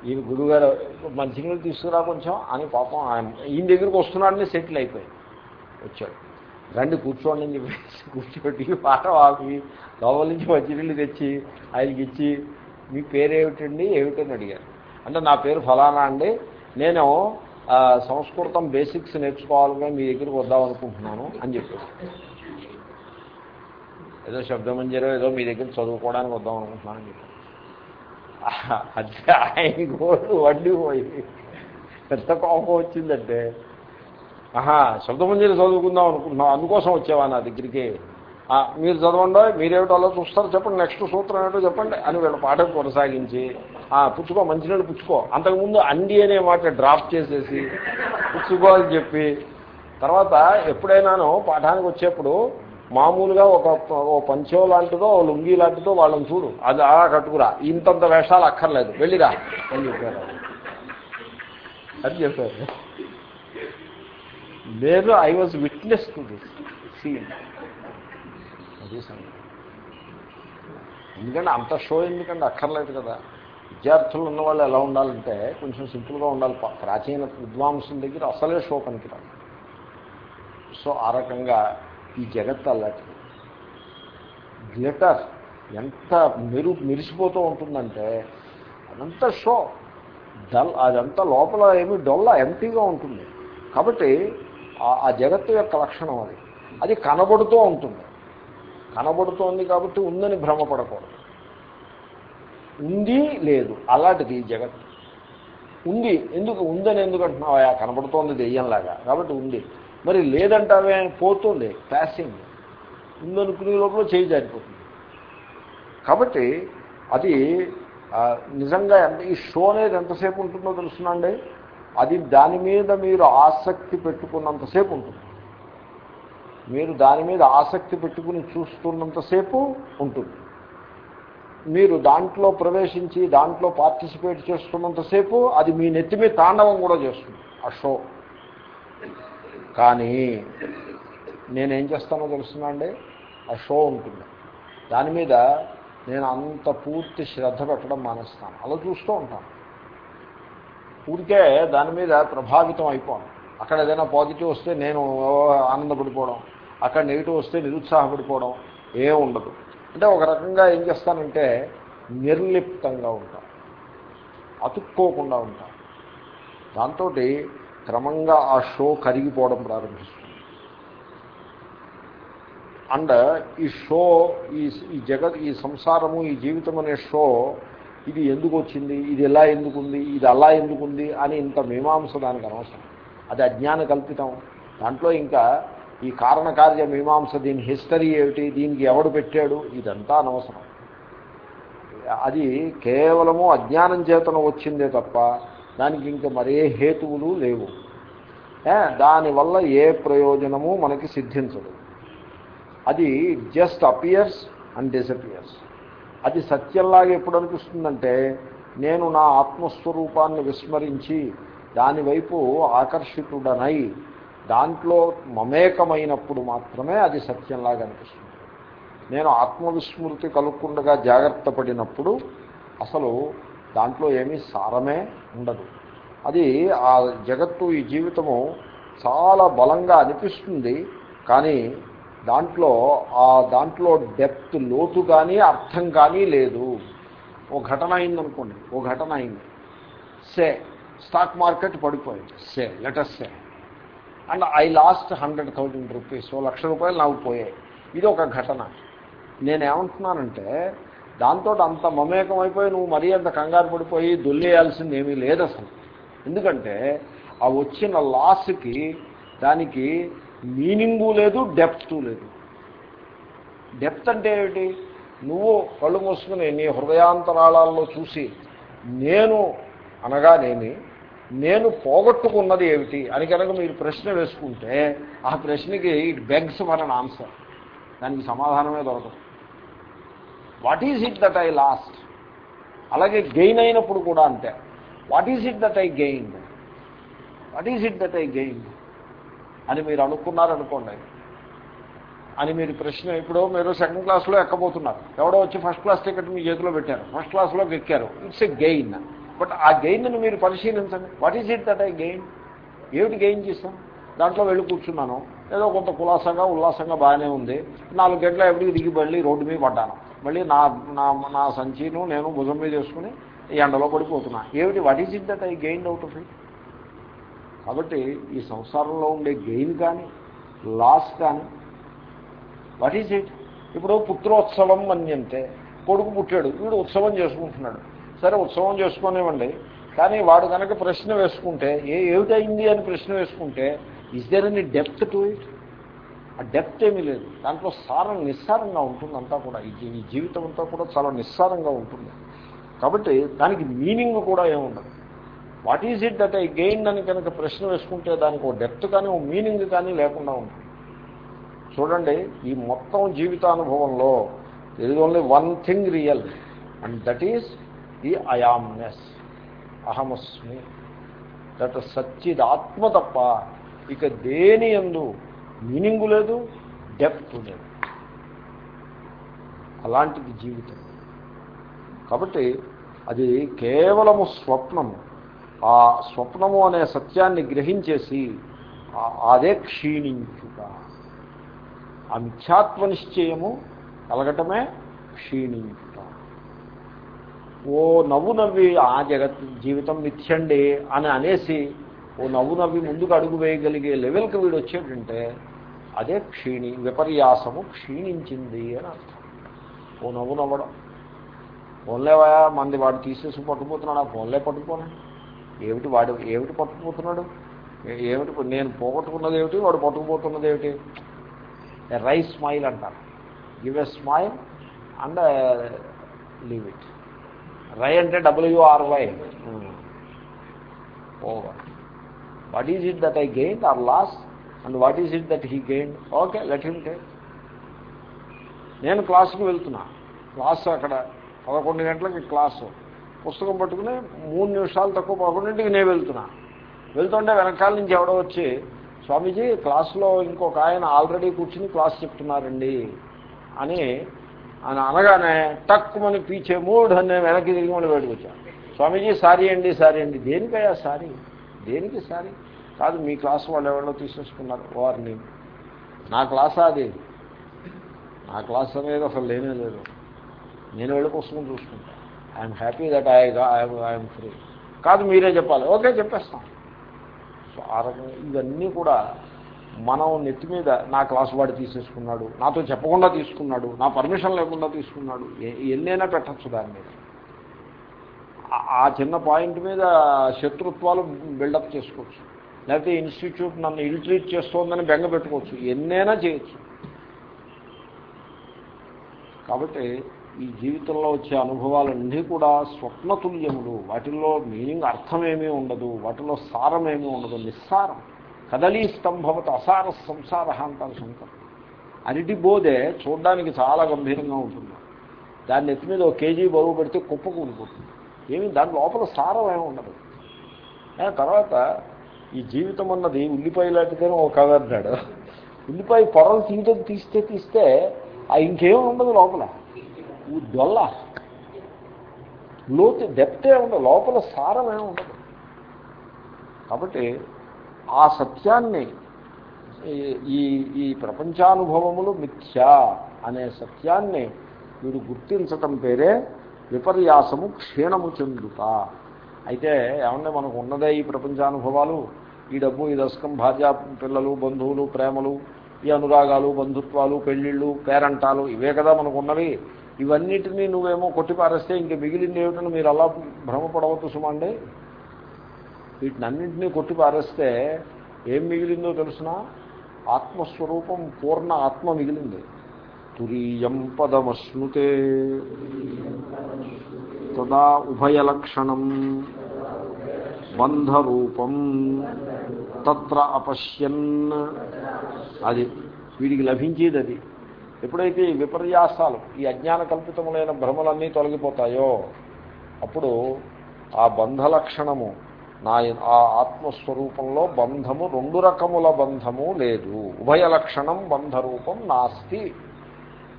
ఈయన గురువుగారు మంచినీళ్ళు తీసుకురా కొంచెం అని పాపం ఆయన ఈయన దగ్గరికి వస్తున్నాడని సెటిల్ అయిపోయి వచ్చాడు. రండి కూర్చోండి అని చెప్పేసి కూర్చోబెట్టి పాట ఆపి లోపల నుంచి మంచినీళ్ళు తెచ్చి ఆయనకి ఇచ్చి మీ పేరేమిటండి ఏమిటని అడిగారు. అంటే నా పేరు ఫలానా అండి. నేను సంస్కృతం బేసిక్స్ నేర్చుకోవాలని మీ దగ్గరికి వద్దాం అనుకుంటున్నాను అని చెప్పారు ఏదో శబ్దమంజరో ఏదో మీ దగ్గర చదువుకోవడానికి వద్దాం అనుకుంటున్నాను అని చెప్పారు. అది ఆయన గోడు వడ్డీ పోయి పెద్ద కోపం వచ్చిందంటే ఆహా శబ్దమంజరి చదువుకుందాం అనుకుంటున్నాం అందుకోసం వచ్చేవా నా దగ్గరికి? మీరు చదవండి మీరేమిటో అలా చూస్తారు చెప్పండి నెక్స్ట్ సూత్రం ఏంటో చెప్పండి అని వీళ్ళ పాఠం కొనసాగించి పుచ్చుకో మంచినీళ్ళు పుచ్చుకో. అంతకుముందు అండి అనే మాట డ్రాప్ చేసేసి పుచ్చుకో అని చెప్పి తర్వాత ఎప్పుడైనానో పాఠానికి వచ్చేప్పుడు మామూలుగా ఒక ఓ పంచో లాంటిదో ఓ లుంగీ లాంటిదో వాళ్ళని చూడు. అది అలా కట్టుకురా. ఇంతంత వేషాలు అక్కర్లేదు. వెళ్ళిరా అని చెప్పారు. అది చెప్పారు. లేదు I was witness to this scene అది ఎందుకంటే అంత షో ఎందుకంటే అక్కర్లేదు కదా. విద్యార్థులు ఉన్న వాళ్ళు ఎలా ఉండాలంటే కొంచెం సింపుల్గా ఉండాలి. ప్రాచీన విద్వాంసుల దగ్గర అసలే షో పనికిరాదు. సో ఆ రకంగా ఈ జగత్ అలాంటి గ్లిటర్ ఎంత మెరు మెరిసిపోతూ ఉంటుందంటే అదంతా షో డల్ అదంతా లోపల ఏమి డొల్ల ఎంటీగా ఉంటుంది. కాబట్టి ఆ- జగత్తు యొక్క లక్షణం అది. అది కనబడుతూ ఉంటుంది. కనబడుతోంది కాబట్టి ఉందని భ్రమపడకూడదు. ఉంది లేదు. అలాంటిది జగత్తు. ఉంది. ఎందుకు? ఉందని ఎందుకు అంటున్నావా కనబడుతోంది దెయ్యంలాగా. కాబట్టి ఉంది. మరి లేదంటావే? పోతుంది. ప్యాసింగ్ ఉందనుకునే లోపల చేయి జారిపోతుంది. కాబట్టి అది నిజంగా ఈ షో అనేది ఎంతసేపు ఉంటుందో తెలుసునండి అది దాని మీద మీరు ఆసక్తి పెట్టుకున్నంతసేపు ఉంటుంది. మీరు దాని మీద ఆసక్తి పెట్టుకుని చూస్తున్నంతసేపు ఉంటుంది. మీరు దాంట్లో ప్రవేశించి దాంట్లో పార్టిసిపేట్ చేస్తున్నంతసేపు అది మీ నెత్తి మీద తాండవం కూడా చేస్తుంది ఆ షో. కానీ నేనేం చేస్తానో తెలుస్తున్నా ఆ షో ఉంటుంది. దాని మీద నేను అంత పూర్తి శ్రద్ధ పెట్టడం మానేస్తాను. అలా చూస్తూ ఉంటాను. ఊరికే దాని మీద ప్రభావితం అయిపోను. అక్కడ ఏదైనా పాజిటివ్ వస్తే నేను ఆనందపడిపోవడం అక్కడ నెగిటివ్ వస్తే నిరుత్సాహపడిపోవడం ఏం ఉండదు. అంటే ఒక రకంగా ఏం చేస్తానంటే నిర్లిప్తంగా ఉంటాను అతుక్కోకుండా ఉంటాను దాంతో క్రమంగా ఆ షో కరిగిపోవడం ప్రారంభిస్తుంది. అండ్ ఈ షో ఈ ఈ జగత్ ఈ సంసారము ఈ జీవితం అనే షో ఇది ఎందుకు వచ్చింది? ఇది ఎలా ఎందుకుంది? ఇది అలా ఎందుకుంది? అని ఇంత మీమాంస దానికి అనవసరం. అది అజ్ఞాన కల్పితం. దాంట్లో ఇంకా ఈ కారణకార్య మీమాంస దీని హిస్టరీ ఏమిటి? దీనికి ఎవడు పెట్టాడు? ఇదంతా అనవసరం. అది కేవలము అజ్ఞానం చేతన వచ్చిందే తప్ప దానికి ఇంకా మరే హేతువులు లేవు. దానివల్ల ఏ ప్రయోజనము మనకి సిద్ధించదు. అది జస్ట్ అపియర్స్ అండ్ డిసపియర్స్ అది సత్యంలాగా ఎప్పుడు అనిపిస్తుందంటే నేను నా ఆత్మస్వరూపాన్ని విస్మరించి దానివైపు ఆకర్షితుడనై దాంట్లో మమేకమైనప్పుడు మాత్రమే అది సత్యంలాగా అనిపిస్తుంది. నేను ఆత్మవిస్మృతి కలుక్కుండగా జాగ్రత్త పడినప్పుడు అసలు దాంట్లో ఏమీ సారమే ఉండదు. అది ఆ జగత్తు ఈ జీవితము చాలా బలంగా అనిపిస్తుంది కానీ దాంట్లో ఆ దాంట్లో డెప్త్ లోతు కానీ అర్థం కానీ లేదు. ఓ ఘటన అయిందనుకోండి ఓ ఘటన అయింది. సే స్టాక్ మార్కెట్ పడిపోయింది. Say let's say and I lost hundred thousand rupees ఓ లక్ష రూపాయలు నాకు పోయాయి. ఇది ఒక ఘటన. నేనేమంటున్నానంటే దాంతో అంత మమేకం అయిపోయి నువ్వు మరీ అంత కంగారు పడిపోయి దొల్లేయాల్సింది ఏమీ లేదు అసలు. ఎందుకంటే ఆ వచ్చిన లాస్కి దానికి మీనింగు లేదు డెప్త్ లేదు. డెప్త్ అంటే ఏమిటి? నువ్వు కళ్ళు మూసుకుని నీ హృదయాంతరాళాల్లో చూసి నేను అనగానేమి నేను పోగొట్టుకున్నది ఏమిటి అని కనుక మీరు ప్రశ్న వేసుకుంటే ఆ ప్రశ్నకి it begs for an answer. దానికి సమాధానమే దొరకదు. What is it that I lost? అలాగే గెయిన్ అయినప్పుడు కూడా అంతే. What is it that I gain what is it that I gain అని మీరు అనుకున్నారనుకోండి. అని మీరు ప్రశ్న ఇప్పుడు మీరు సెకండ్ క్లాస్లో ఎక్కబోతున్నారు. ఎవడో వచ్చి ఫస్ట్ క్లాస్ టికెట్ మీ చేతిలో పెట్టారు. ఫస్ట్ క్లాస్లోకి ఎక్కారు. ఇట్స్ ఎ గెయిన్ బట్ ఆ గెయిన్ని మీరు పరిశీలించండి. What is it that I gain ఏమిటి గెయిన్ చేస్తాం దాంట్లో వెళ్ళి కూర్చున్నాను. ఏదో కొంత కులాసంగా ఉల్లాసంగా బాగానే ఉంది. నాలుగు గంటల ఎప్పటికి దిగి మళ్ళీ రోడ్డు మీద పడ్డాను. మళ్ళీ నా నా నా సంచిను నేను భుజం మీద చేసుకుని ఎండలో పడిపోతున్నా. ఏమిటి? What is it that I gain out of it కాబట్టి ఈ సంసారంలో ఉండే గెయిన్ కానీ లాస్ కానీ వాట్ ఈజ్ ఇట్ ఇప్పుడు పుత్రోత్సవం మన్యంతే కొడుకు పుట్టాడు వీడు ఉత్సవం చేసుకుంటున్నాడు. సరే ఉత్సవం చేసుకునేవ్వండి కానీ వాడు కనుక ప్రశ్న వేసుకుంటే ఏ ఏమిటైంది అని ప్రశ్న వేసుకుంటే is there any depth to it ఆ డెప్త్ ఏమీ లేదు. దాంట్లో సారం నిస్సారంగా ఉంటుంది అంతా కూడా. ఈ జీవితం అంతా కూడా చాలా నిస్సారంగా ఉంటుంది. కాబట్టి దానికి మీనింగ్ కూడా ఏముండదు. What is it that I gain అని కనుక ప్రశ్న వేసుకుంటే దానికి ఓ డెప్త్ కానీ ఓ మీనింగ్ కానీ లేకుండా ఉంటుంది. చూడండి ఈ మొత్తం జీవితానుభవంలో ఇది only one thing real and that is the I amness అహమస్మి. దట్ సచ్చిద్ ఆత్మ తప్ప ఇక దేని ఎందు మీనింగు లేదు డెప్త్ లేదు. అలాంటిది జీవితం. కాబట్టి అది కేవలము స్వప్నము. ఆ స్వప్నము అనే సత్యాన్ని గ్రహించేసి అదే క్షీణించుట. ఆ మిథ్యాత్వ నిశ్చయము కలగటమే క్షీణించుట. ఓ నవ్వు నవ్వి ఆ జగత్ జీవితం మిథ్యండి అని అనేసి ఓ నవ్వు నవ్వి ముందుకు అడుగు వేయగలిగే లెవెల్కి వీడు వచ్చేటంటే అదే క్షీణి విపర్యాసము క్షీణించింది అని అర్థం. ఓ నవ్వు నవ్వడం. ఫోన్లేవా మంది వాడు తీసేసి పట్టుకుపోతున్నాడు? ఆ ఫోన్లే పట్టుకోనండి ఏమిటి వాడు ఏమిటి పట్టుకుపోతున్నాడు? ఏమిటి నేను పోగొట్టుకున్నది ఏమిటి? వాడు పట్టుకుపోతున్నది ఏమిటి? రై స్మైల్ అంటారు. Give a smile and leave it. Wry అంటే WRY over. What is it that I gain or loss? And what is it that he gain okay let him take. నేను క్లాసుకు వెళ్తున్నా. క్లాస్ అక్కడ పదకొండు గంటలకి class. పుస్తకం పట్టుకుని మూడు నిమిషాలు తక్కువ పదకొండింటికి నేను వెళ్తున్నా. వెళ్తుంటే వెనకాల నుంచి ఎవడో వచ్చి స్వామీజీ క్లాసులో ఇంకొక ఆయన ఆల్రెడీ కూర్చుని క్లాస్ చెప్తున్నారండి అని అని అనగానే టక్కుమని పీచే మూడు అని వెనక్కి తిరిగి మళ్ళీ బయటకు వచ్చాను స్వామీజీ సారీ అండి సారీ అండి. దేనికయ్యా సారీ? దేనికి సారీ? కాదు మీ క్లాస్ వాళ్ళు ఎవరో తీసేసుకున్నారు. వారిని. నా క్లాస్ అది? నా క్లాస్ అనేది అసలు లేనే లేదు. నేను వెళ్ళి పుస్తకం చూసుకుంటాను I am happy that I I am free కాదు మీరే చెప్పాలి. ఓకే చెప్పేస్తాం. సో ఆ రకంగా ఇవన్నీ కూడా మనం నెత్తి మీద నా క్లాస్ వాడు తీసేసుకున్నాడు నాతో చెప్పకుండా తీసుకున్నాడు నా పర్మిషన్ లేకుండా తీసుకున్నాడు ఎన్నైనా పెట్టచ్చు దాని మీద. ఆ చిన్న పాయింట్ మీద శత్రుత్వాలు బిల్డప్ చేసుకోవచ్చు. లేకపోతే ఇన్స్టిట్యూట్ నన్ను ఇల్ట్రీట్ చేస్తోందని బెంగ పెట్టుకోవచ్చు. ఎన్నైనా చేయొచ్చు. కాబట్టి ఈ జీవితంలో వచ్చే అనుభవాలన్నీ కూడా స్వప్నతుల్యములు. వాటిల్లో మీనింగ్ అర్థమేమీ ఉండదు. వాటిలో సారమేమీ ఉండదు. నిస్సారం. కదలీ స్తంభవత అసార సంసార అంటారు శంకర్. అరటి బోధే చూడడానికి చాలా గంభీరంగా ఉంటుంది. దాన్ని ఎత్తి మీద ఒక కేజీ బరువు పెడితే కుప్పకూలిపోతుంది ఏమి? దాని లోపల సారం ఏమి ఉండదు. తర్వాత ఈ జీవితం అన్నది ఉల్లిపాయ లాంటిదని ఒక కవి అన్నాడు. ఉల్లిపాయ పొరలు తీయటం తీస్తే తీస్తే ఆ ఇంకేం ఉండదు లోపల. దొల్ల. లోతు డెప్తే ఉండదు లోపల సారమే ఉండదు. కాబట్టి ఆ సత్యాన్ని ఈ ఈ ప్రపంచానుభవములు మిథ్యా అనే సత్యాన్ని వీడు గుర్తించటం పేరే విపర్యాసము క్షీణము చెందుత అయితే ఏమన్నా మనకు ఉన్నదే ఈ ప్రపంచానుభవాలు. ఈ డబ్బు ఈ దశకం భార్య పిల్లలు బంధువులు ప్రేమలు ఈ అనురాగాలు బంధుత్వాలు పెళ్ళిళ్ళు పేరంటాలు ఇవే కదా మనకు ఉన్నవి. ఇవన్నిటినీ నువ్వేమో కొట్టిపారేస్తే ఇంక మిగిలింది ఏమిటని మీరు అలా భ్రమపడవద్దు సుమండి. వీటినన్నింటినీ కొట్టిపారేస్తే ఏం మిగిలిందో తెలుసిన? ఆత్మస్వరూపం పూర్ణ ఆత్మ మిగిలింది. తురీయం పదమశ్నుతే. తదా ఉభయలక్షణం. బంధరూపం. తత్ర అపశ్యన్. అది వీడికి లభించేది అది. ఎప్పుడైతే ఈ విపర్యాసాలు ఈ అజ్ఞాన కల్పితములైన భ్రమలన్నీ తొలగిపోతాయో అప్పుడు ఆ బంధ లక్షణము నా ఆ ఆత్మస్వరూపంలో బంధము రెండు రకముల బంధము లేదు. ఉభయ లక్షణం బంధరూపం నాస్తి.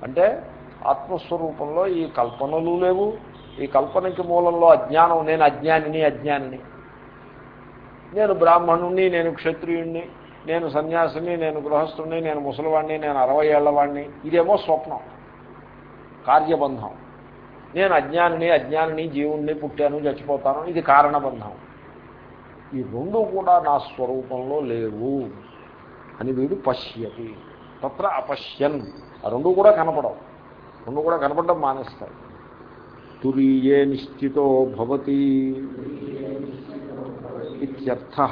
అంటే ఆత్మస్వరూపంలో ఈ కల్పనలు లేవు. ఈ కల్పనకి మూలంలో అజ్ఞానం నేను అజ్ఞానిని అజ్ఞానిని. నేను బ్రాహ్మణుణ్ణి నేను క్షత్రియుణ్ణి నేను సన్యాసిని నేను గృహస్థుణ్ణి నేను ముసలివాణ్ణి నేను అరవై ఏళ్ళవాణ్ణి. ఇదేమో స్వప్నం. కార్యబంధం. నేను అజ్ఞానిని అజ్ఞానిని జీవుణ్ణి పుట్టాను చచ్చిపోతాను. ఇది కారణబంధం. ఈ రెండు కూడా నా స్వరూపంలో లేవు అని వీడు పశ్యతి. తత్ర అపశ్యన్. ఆ రెండు కూడా కనపడవు. రెండు కూడా కనపడడం మానేస్తాయి తురీయే నిశ్చితో భవతి ఇత్యర్థ.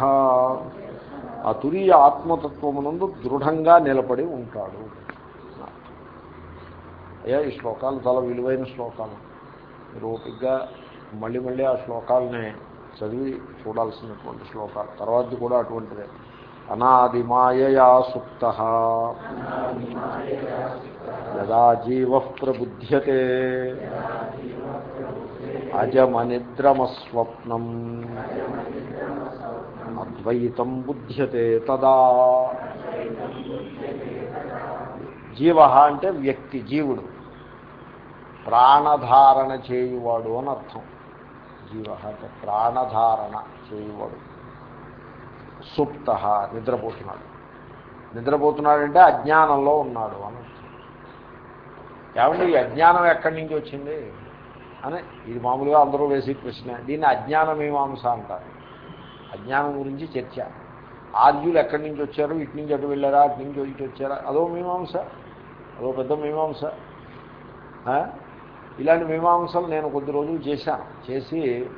ఆ తురీయ ఆత్మతత్వమునందు దృఢంగా నిలబడి ఉంటాడు. అయ్యా ఈ శ్లోకాలు చాలా విలువైన శ్లోకాలు. మీరు ఓపికగా మళ్ళీ మళ్ళీ ఆ శ్లోకాలని చదివి చూడాల్సినటువంటి శ్లోకాలు. తర్వాత కూడా అటువంటిదే. అనాదిమాయయా సుప్త. యదా జీవ ప్రబుధ్యతే. అజమనిద్రమస్వప్నం అద్వైతం బుధ్యతే తదా. జీవ అంటే వ్యక్తి జీవుడు. ప్రాణధారణ చేయువాడు అని అర్థం. జీవ అంటే ప్రాణధారణ చేయువాడు. సుప్త నిద్రపోతున్నాడు. నిద్రపోతున్నాడంటే అజ్ఞానంలో ఉన్నాడు అని అర్థం. ఏమంటే ఈ అజ్ఞానం ఎక్కడి నుంచి వచ్చింది? అని ఇది మామూలుగా అందరూ వేసి ప్రశ్న. దీన్ని అజ్ఞాన మీమాంస అంటారు. అజ్ఞానం గురించి చర్చ. ఆర్యులు ఎక్కడి నుంచి వచ్చారు? ఇటు నుంచి అటు వెళ్ళారా? అటు నుంచి ఇటు వచ్చారా? అదో మీమాంస. అదో పెద్ద మీమాంస. ఇలాంటి మీమాంసలు నేను కొద్ది రోజులు చేశాను. చేసి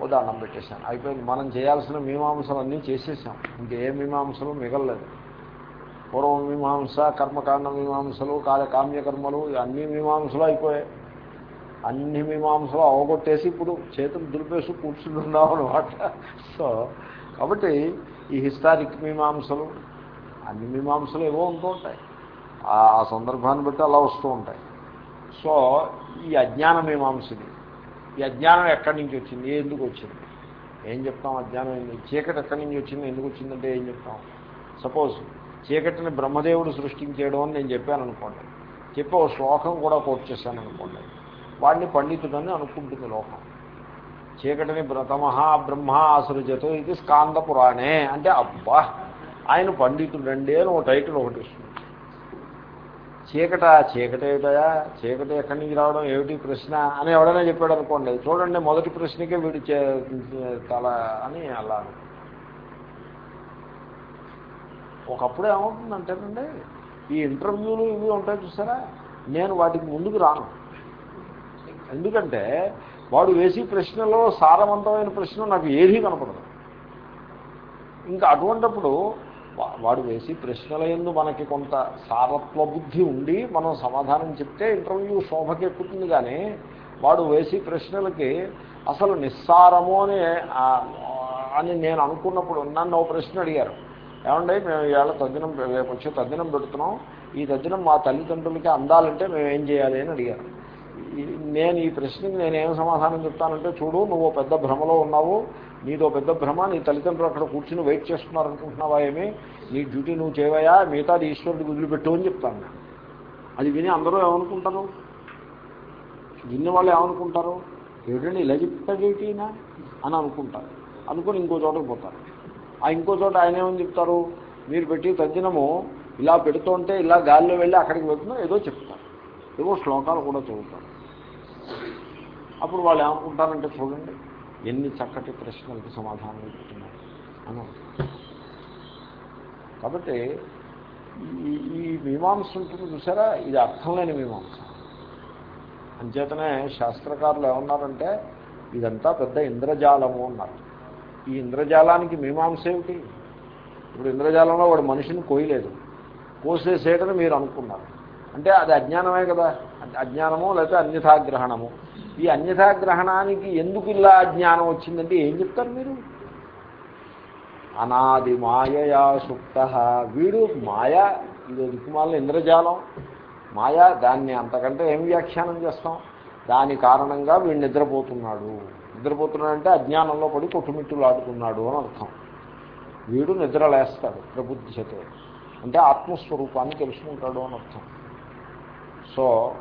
ఓ దండం పెట్టేశాను. అయిపోయింది. మనం చేయాల్సిన మీమాంసలు అన్నీ చేసేసాం ఏ మీమాంసలు మిగలలేదు. పూర్వ మీమాంస కర్మకాండ మీమాంసలు కాలకామ్యకర్మలు అన్ని మీమాంసలు అయిపోయాయి. అన్ని మీమాంసలు అవగొట్టేసి ఇప్పుడు చేతులు దులిపేసి కూర్చుంటున్నాం అనమాట సో కాబట్టి ఈ హిస్టారిక్ మీమాంసలు అన్ని మీమాంసలు ఏవో ఉంటూ ఉంటాయి. ఆ సందర్భాన్ని బట్టి అలా వస్తూ ఉంటాయి. సో ఈ అజ్ఞాన మీమాంసది ఈ అజ్ఞానం ఎక్కడి నుంచి వచ్చింది ఎందుకు వచ్చింది? ఏం చెప్తాం అజ్ఞానం ఏంది? చీకటి ఎక్కడి నుంచి వచ్చింది ఎందుకు వచ్చిందంటే ఏం చెప్తాం? సపోజ్ చీకటిని బ్రహ్మదేవుడు సృష్టించేయడం అని నేను చెప్పాను అనుకోండి. చెప్పి ఒక శ్లోకం కూడా కోట్ చేశాను అనుకోండి. వాడిని పండితుడని అనుకుంటుంది లోకం. చీకటిని బ్రతమహా బ్రహ్మ ఆసృజతో ఇది స్కాంద పురాణే అంటే అబ్బా ఆయన పండితుడండి అని ఒక టైటిల్ ఒకటి ఇస్తుంది చీకట చీకట ఏమిటయా చీకటి ఎక్కడి నుంచి రావడం? ఏమిటి ప్రశ్న? అని ఎవడైనా చెప్పాడు అనుకోండి. చూడండి మొదటి ప్రశ్నకే వీడి తల అని అలా ఒకప్పుడు ఏమవుతుందంటేనండి ఈ ఇంటర్వ్యూలు ఇవి ఉంటాయి చూసారా? నేను వాటికి ముందుకు రాను. ఎందుకంటే వాడు వేసి ప్రశ్నలో సారవంతమైన ప్రశ్న నాకు ఏదీ కనపడదు. ఇంకా అటువంటప్పుడు వాడు వేసి ప్రశ్నల ఎందు మనకి కొంత సారత్వ బుద్ధి ఉండి మనం సమాధానం చెప్తే ఇంటర్వ్యూ శోభకి ఎక్కుతుంది కానీ వాడు వేసి ప్రశ్నలకి అసలు నిస్సారము అని అని నేను అనుకున్నప్పుడు నన్ను ఓ ప్రశ్న అడిగారు. ఏమండి మేము ఇవాళ తద్దినం రేపు వచ్చి తద్దినం పెడుతున్నాం. ఈ తద్దినం మా తల్లిదండ్రులకి అందాలంటే మేము ఏం చేయాలి అని అడిగారు. నేను ఈ ప్రశ్నకి నేనేం సమాధానం చెప్తానంటే చూడు నువ్వు పెద్ద భ్రమలో ఉన్నావు. నీదో పెద్ద భ్రమ నీ తల్లిదండ్రులు అక్కడ కూర్చుని వెయిట్ చేస్తున్నారు అనుకుంటున్నావా ఏమి? నీ డ్యూటీ నువ్వు చేయవయా మిగతాది ఈశ్వరుడికి వదిలిపెట్టు అని చెప్తాను అది విని అందరూ ఏమనుకుంటారు? విన్న వాళ్ళు ఏమనుకుంటారు? ఏమిటండి ఇలా చెప్తాడేటినా అని అనుకుంటారు. అనుకుని ఇంకో చోటకి పోతారు. ఆ ఇంకో చోట ఆయన ఏమని చెప్తారు? మీరు పెట్టి తద్దినము ఇలా పెడుతుంటే ఇలా గాలిలో వెళ్ళి అక్కడికి వెళ్తున్నా ఏదో చెప్తారు. ఏవో శ్లోకాలు కూడా చదువుతారు. అప్పుడు వాళ్ళు ఏమనుకుంటారంటే చూడండి ఎన్ని చక్కటి ప్రశ్నలకు సమాధానం చెప్తున్నారు. అని. కాబట్టి ఈ ఈ మీమాంస ఉంటుంది చూసారా? ఇది అర్థం లేని మీమాంస. అంచేతనే శాస్త్రకారులు ఏమన్నారంటే ఇదంతా పెద్ద ఇంద్రజాలము అన్నారు. ఈ ఇంద్రజాలానికి మీమాంస ఏమిటి? ఇప్పుడు ఇంద్రజాలంలో వాడు మనిషిని కోయలేదు. కోసేసేటని మీరు అనుకున్నారు. అంటే అది అజ్ఞానమే కదా. అజ్ఞానము లేకపోతే అన్యథాగ్రహణము. ఈ అన్యథాగ్రహణానికి ఎందుకు ఇలా అజ్ఞానం వచ్చిందంటే ఏం చెప్తారు మీరు? అనాది మాయయా సుప్త. వీడు మాయ ఇది దిక్కుమాల ఇంద్రజాలం. మాయా దాన్ని అంతకంటే ఏం వ్యాఖ్యానం చేస్తాం? దాని కారణంగా వీడు నిద్రపోతున్నాడు. నిద్రపోతున్నాడంటే అజ్ఞానంలో పడి కొట్టుమిట్టులు ఆడుతున్నాడు అని అర్థం. వీడు నిద్రలేస్తాడు ప్రబుద్ధితో అంటే ఆత్మస్వరూపాన్ని తెలుసుకుంటాడు అని అర్థం. సో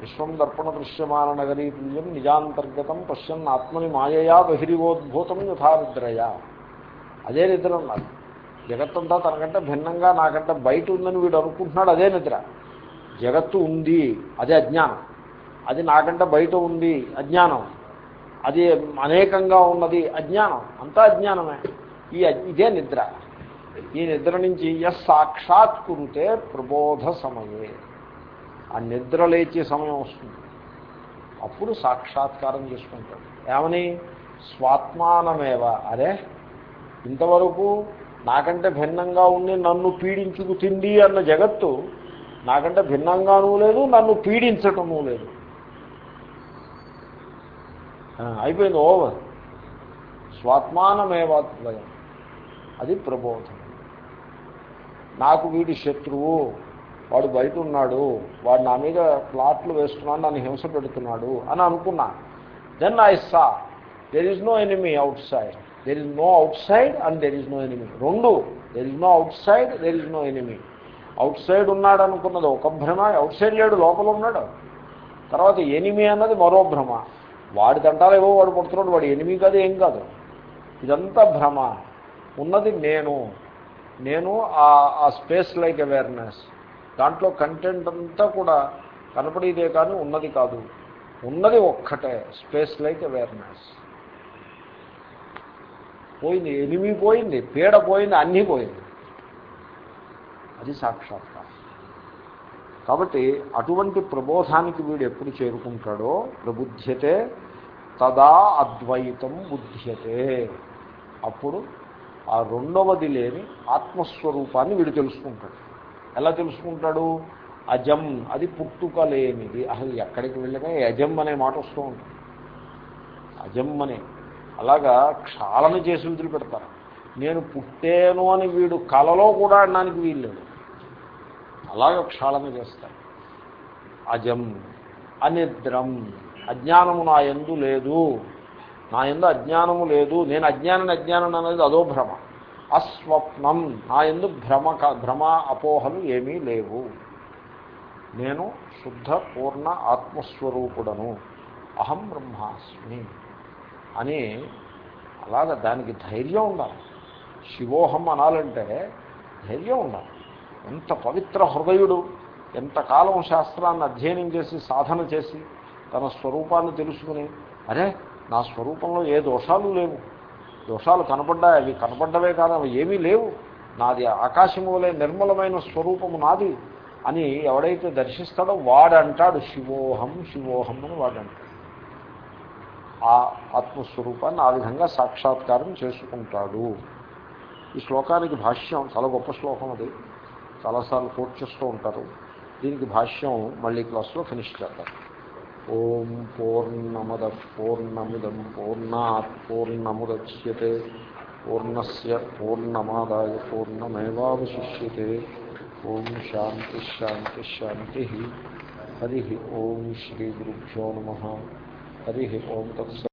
విశ్వం దర్పణ దృశ్యమాన నగరీతుల్యం నిజాంతర్గతం పశ్యన్ ఆత్మని మాయయా బహిరివోద్భూతం యథారుద్రయ అదే నిద్ర ఉన్నారు జగత్తంతా తనకంటే భిన్నంగా నాకంటే బయట ఉందని వీడు అనుకుంటున్నాడు అదే నిద్ర. జగత్తు ఉంది అదే అజ్ఞానం. అది నాకంటే బయట ఉంది అజ్ఞానం. అది అనేకంగా ఉన్నది అజ్ఞానం. అంతా అజ్ఞానమే. ఈ ఇదే నిద్ర. ఈ నిద్ర నుంచి ఎస్ సాక్షాత్ ప్రబోధ సమయే. ఆ నిద్ర లేచే సమయం వస్తుంది. అప్పుడు సాక్షాత్కారం చేసుకుంటాడు. ఏమని? స్వాత్మానమేవ. అరే ఇంతవరకు నాకంటే భిన్నంగా ఉండి నన్ను పీడించుకు తిండి అన్న జగత్తు నాకంటే భిన్నంగానూ లేదు నన్ను పీడించటమూ లేదు. అయిపోయింది ఓవర్. స్వాత్మానమేవాద్వయం అది ప్రబోధం. నాకు వీడి శత్రువు. వాడు బయట ఉన్నాడు వాడు నా మీద ప్లాట్లు వేస్తున్నాడు నన్ను హింస పెడుతున్నాడు అని అనుకున్నా. Then I saw there is no enemy outside there is no outside and there is no enemy రెండు there is no outside there is no enemy outside ఉన్నాడు అనుకున్నది ఒక భ్రమ అవుట్ సైడ్ లేడు లోపల ఉన్నాడు. తర్వాత ఎనిమి అన్నది మరో భ్రమ. వాడి తంటాలేవో వాడు పడుతున్నాడు వాడు ఎనిమి కాదు ఏం కాదు. ఇదంతా భ్రమ. ఉన్నది నేను. నేను ఆ స్పేస్ లైక్ అవేర్నెస్ దాంట్లో కంటెంట్ అంతా కూడా కనపడేదే కానీ ఉన్నది కాదు. ఉన్నది ఒక్కటే స్పేస్ లైక్ అవేర్నెస్ పోయింది ఎనిమి పోయింది పీడ పోయింది అన్నీ పోయింది. అది సాక్షాత్కారం. కాబట్టి అటువంటి ప్రబోధానికి వీడు ఎప్పుడు చేరుకుంటాడో ప్రబుద్ధ్యతే తదా అద్వైతం బుద్ధ్యతే. అప్పుడు ఆ రెండవది లేని ఆత్మస్వరూపాన్ని వీడు తెలుసుకుంటాడు. ఎలా తెలుసుకుంటాడు? అజం అది పుట్టుక లేనిది. అసలు ఎక్కడికి వెళ్ళగా అజం అనే మాట వస్తూ ఉంటుంది. అజం అనే. అలాగా క్షాళన చేసి వదిలిపెడతారు. నేను పుట్టాను అని వీడు కలలో కూడా అనడానికి వీల్లేదు. అలాగ క్షాళన చేస్తారు. అజం అనిద్రం అజ్ఞానము నా ఎందు లేదు. నా ఎందు అజ్ఞానము లేదు. నేను అజ్ఞానం అజ్ఞానం అనేది అదో భ్రమ. అస్వప్నం. నా ఎందు భ్రమ భ్రమ అపోహలు ఏమీ లేవు. నేను శుద్ధ పూర్ణ ఆత్మస్వరూపుడను. అహం బ్రహ్మాస్మి అని అలాగ దానికి ధైర్యం ఉండాలి. శివోహం అనాలంటే ధైర్యం ఉండాలి. ఎంత పవిత్ర హృదయుడు ఎంతకాలం శాస్త్రాన్ని అధ్యయనం చేసి సాధన చేసి తన స్వరూపాన్ని తెలుసుకుని అరే నా స్వరూపంలో ఏ దోషాలు లేవు. దోషాలు కనపడ్డాయి అవి కనపడ్డవే కాదు అవి ఏమీ లేవు. నాది ఆకాశము వలె నిర్మలమైన స్వరూపము నాది అని ఎవడైతే దర్శిస్తాడో వాడంటాడు శివోహం శివోహం అని వాడంటాడు. ఆ ఆత్మస్వరూపాన్ని ఆ విధంగా సాక్షాత్కారం చేసుకుంటాడు. ఈ శ్లోకానికి భాష్యం చాలా గొప్ప శ్లోకం అది. చాలాసార్లు కోట్ చేస్తూ ఉంటారు. దీనికి భాష్యం మళ్ళీ క్లాస్లో ఫినిష్ చేద్దాం. ॐ पूर्णमदः पूर्णमिदं पूर्णात् पूर्णमुदच्यते, पूर्णस्य पूर्णमादाय पूर्णमेवावशिष्यते। ॐ शान्तिश्शान्तिश्शान्तिः हरिः ॐ श्रीगुरुभ्यो नमः। हरिः ॐ तत्स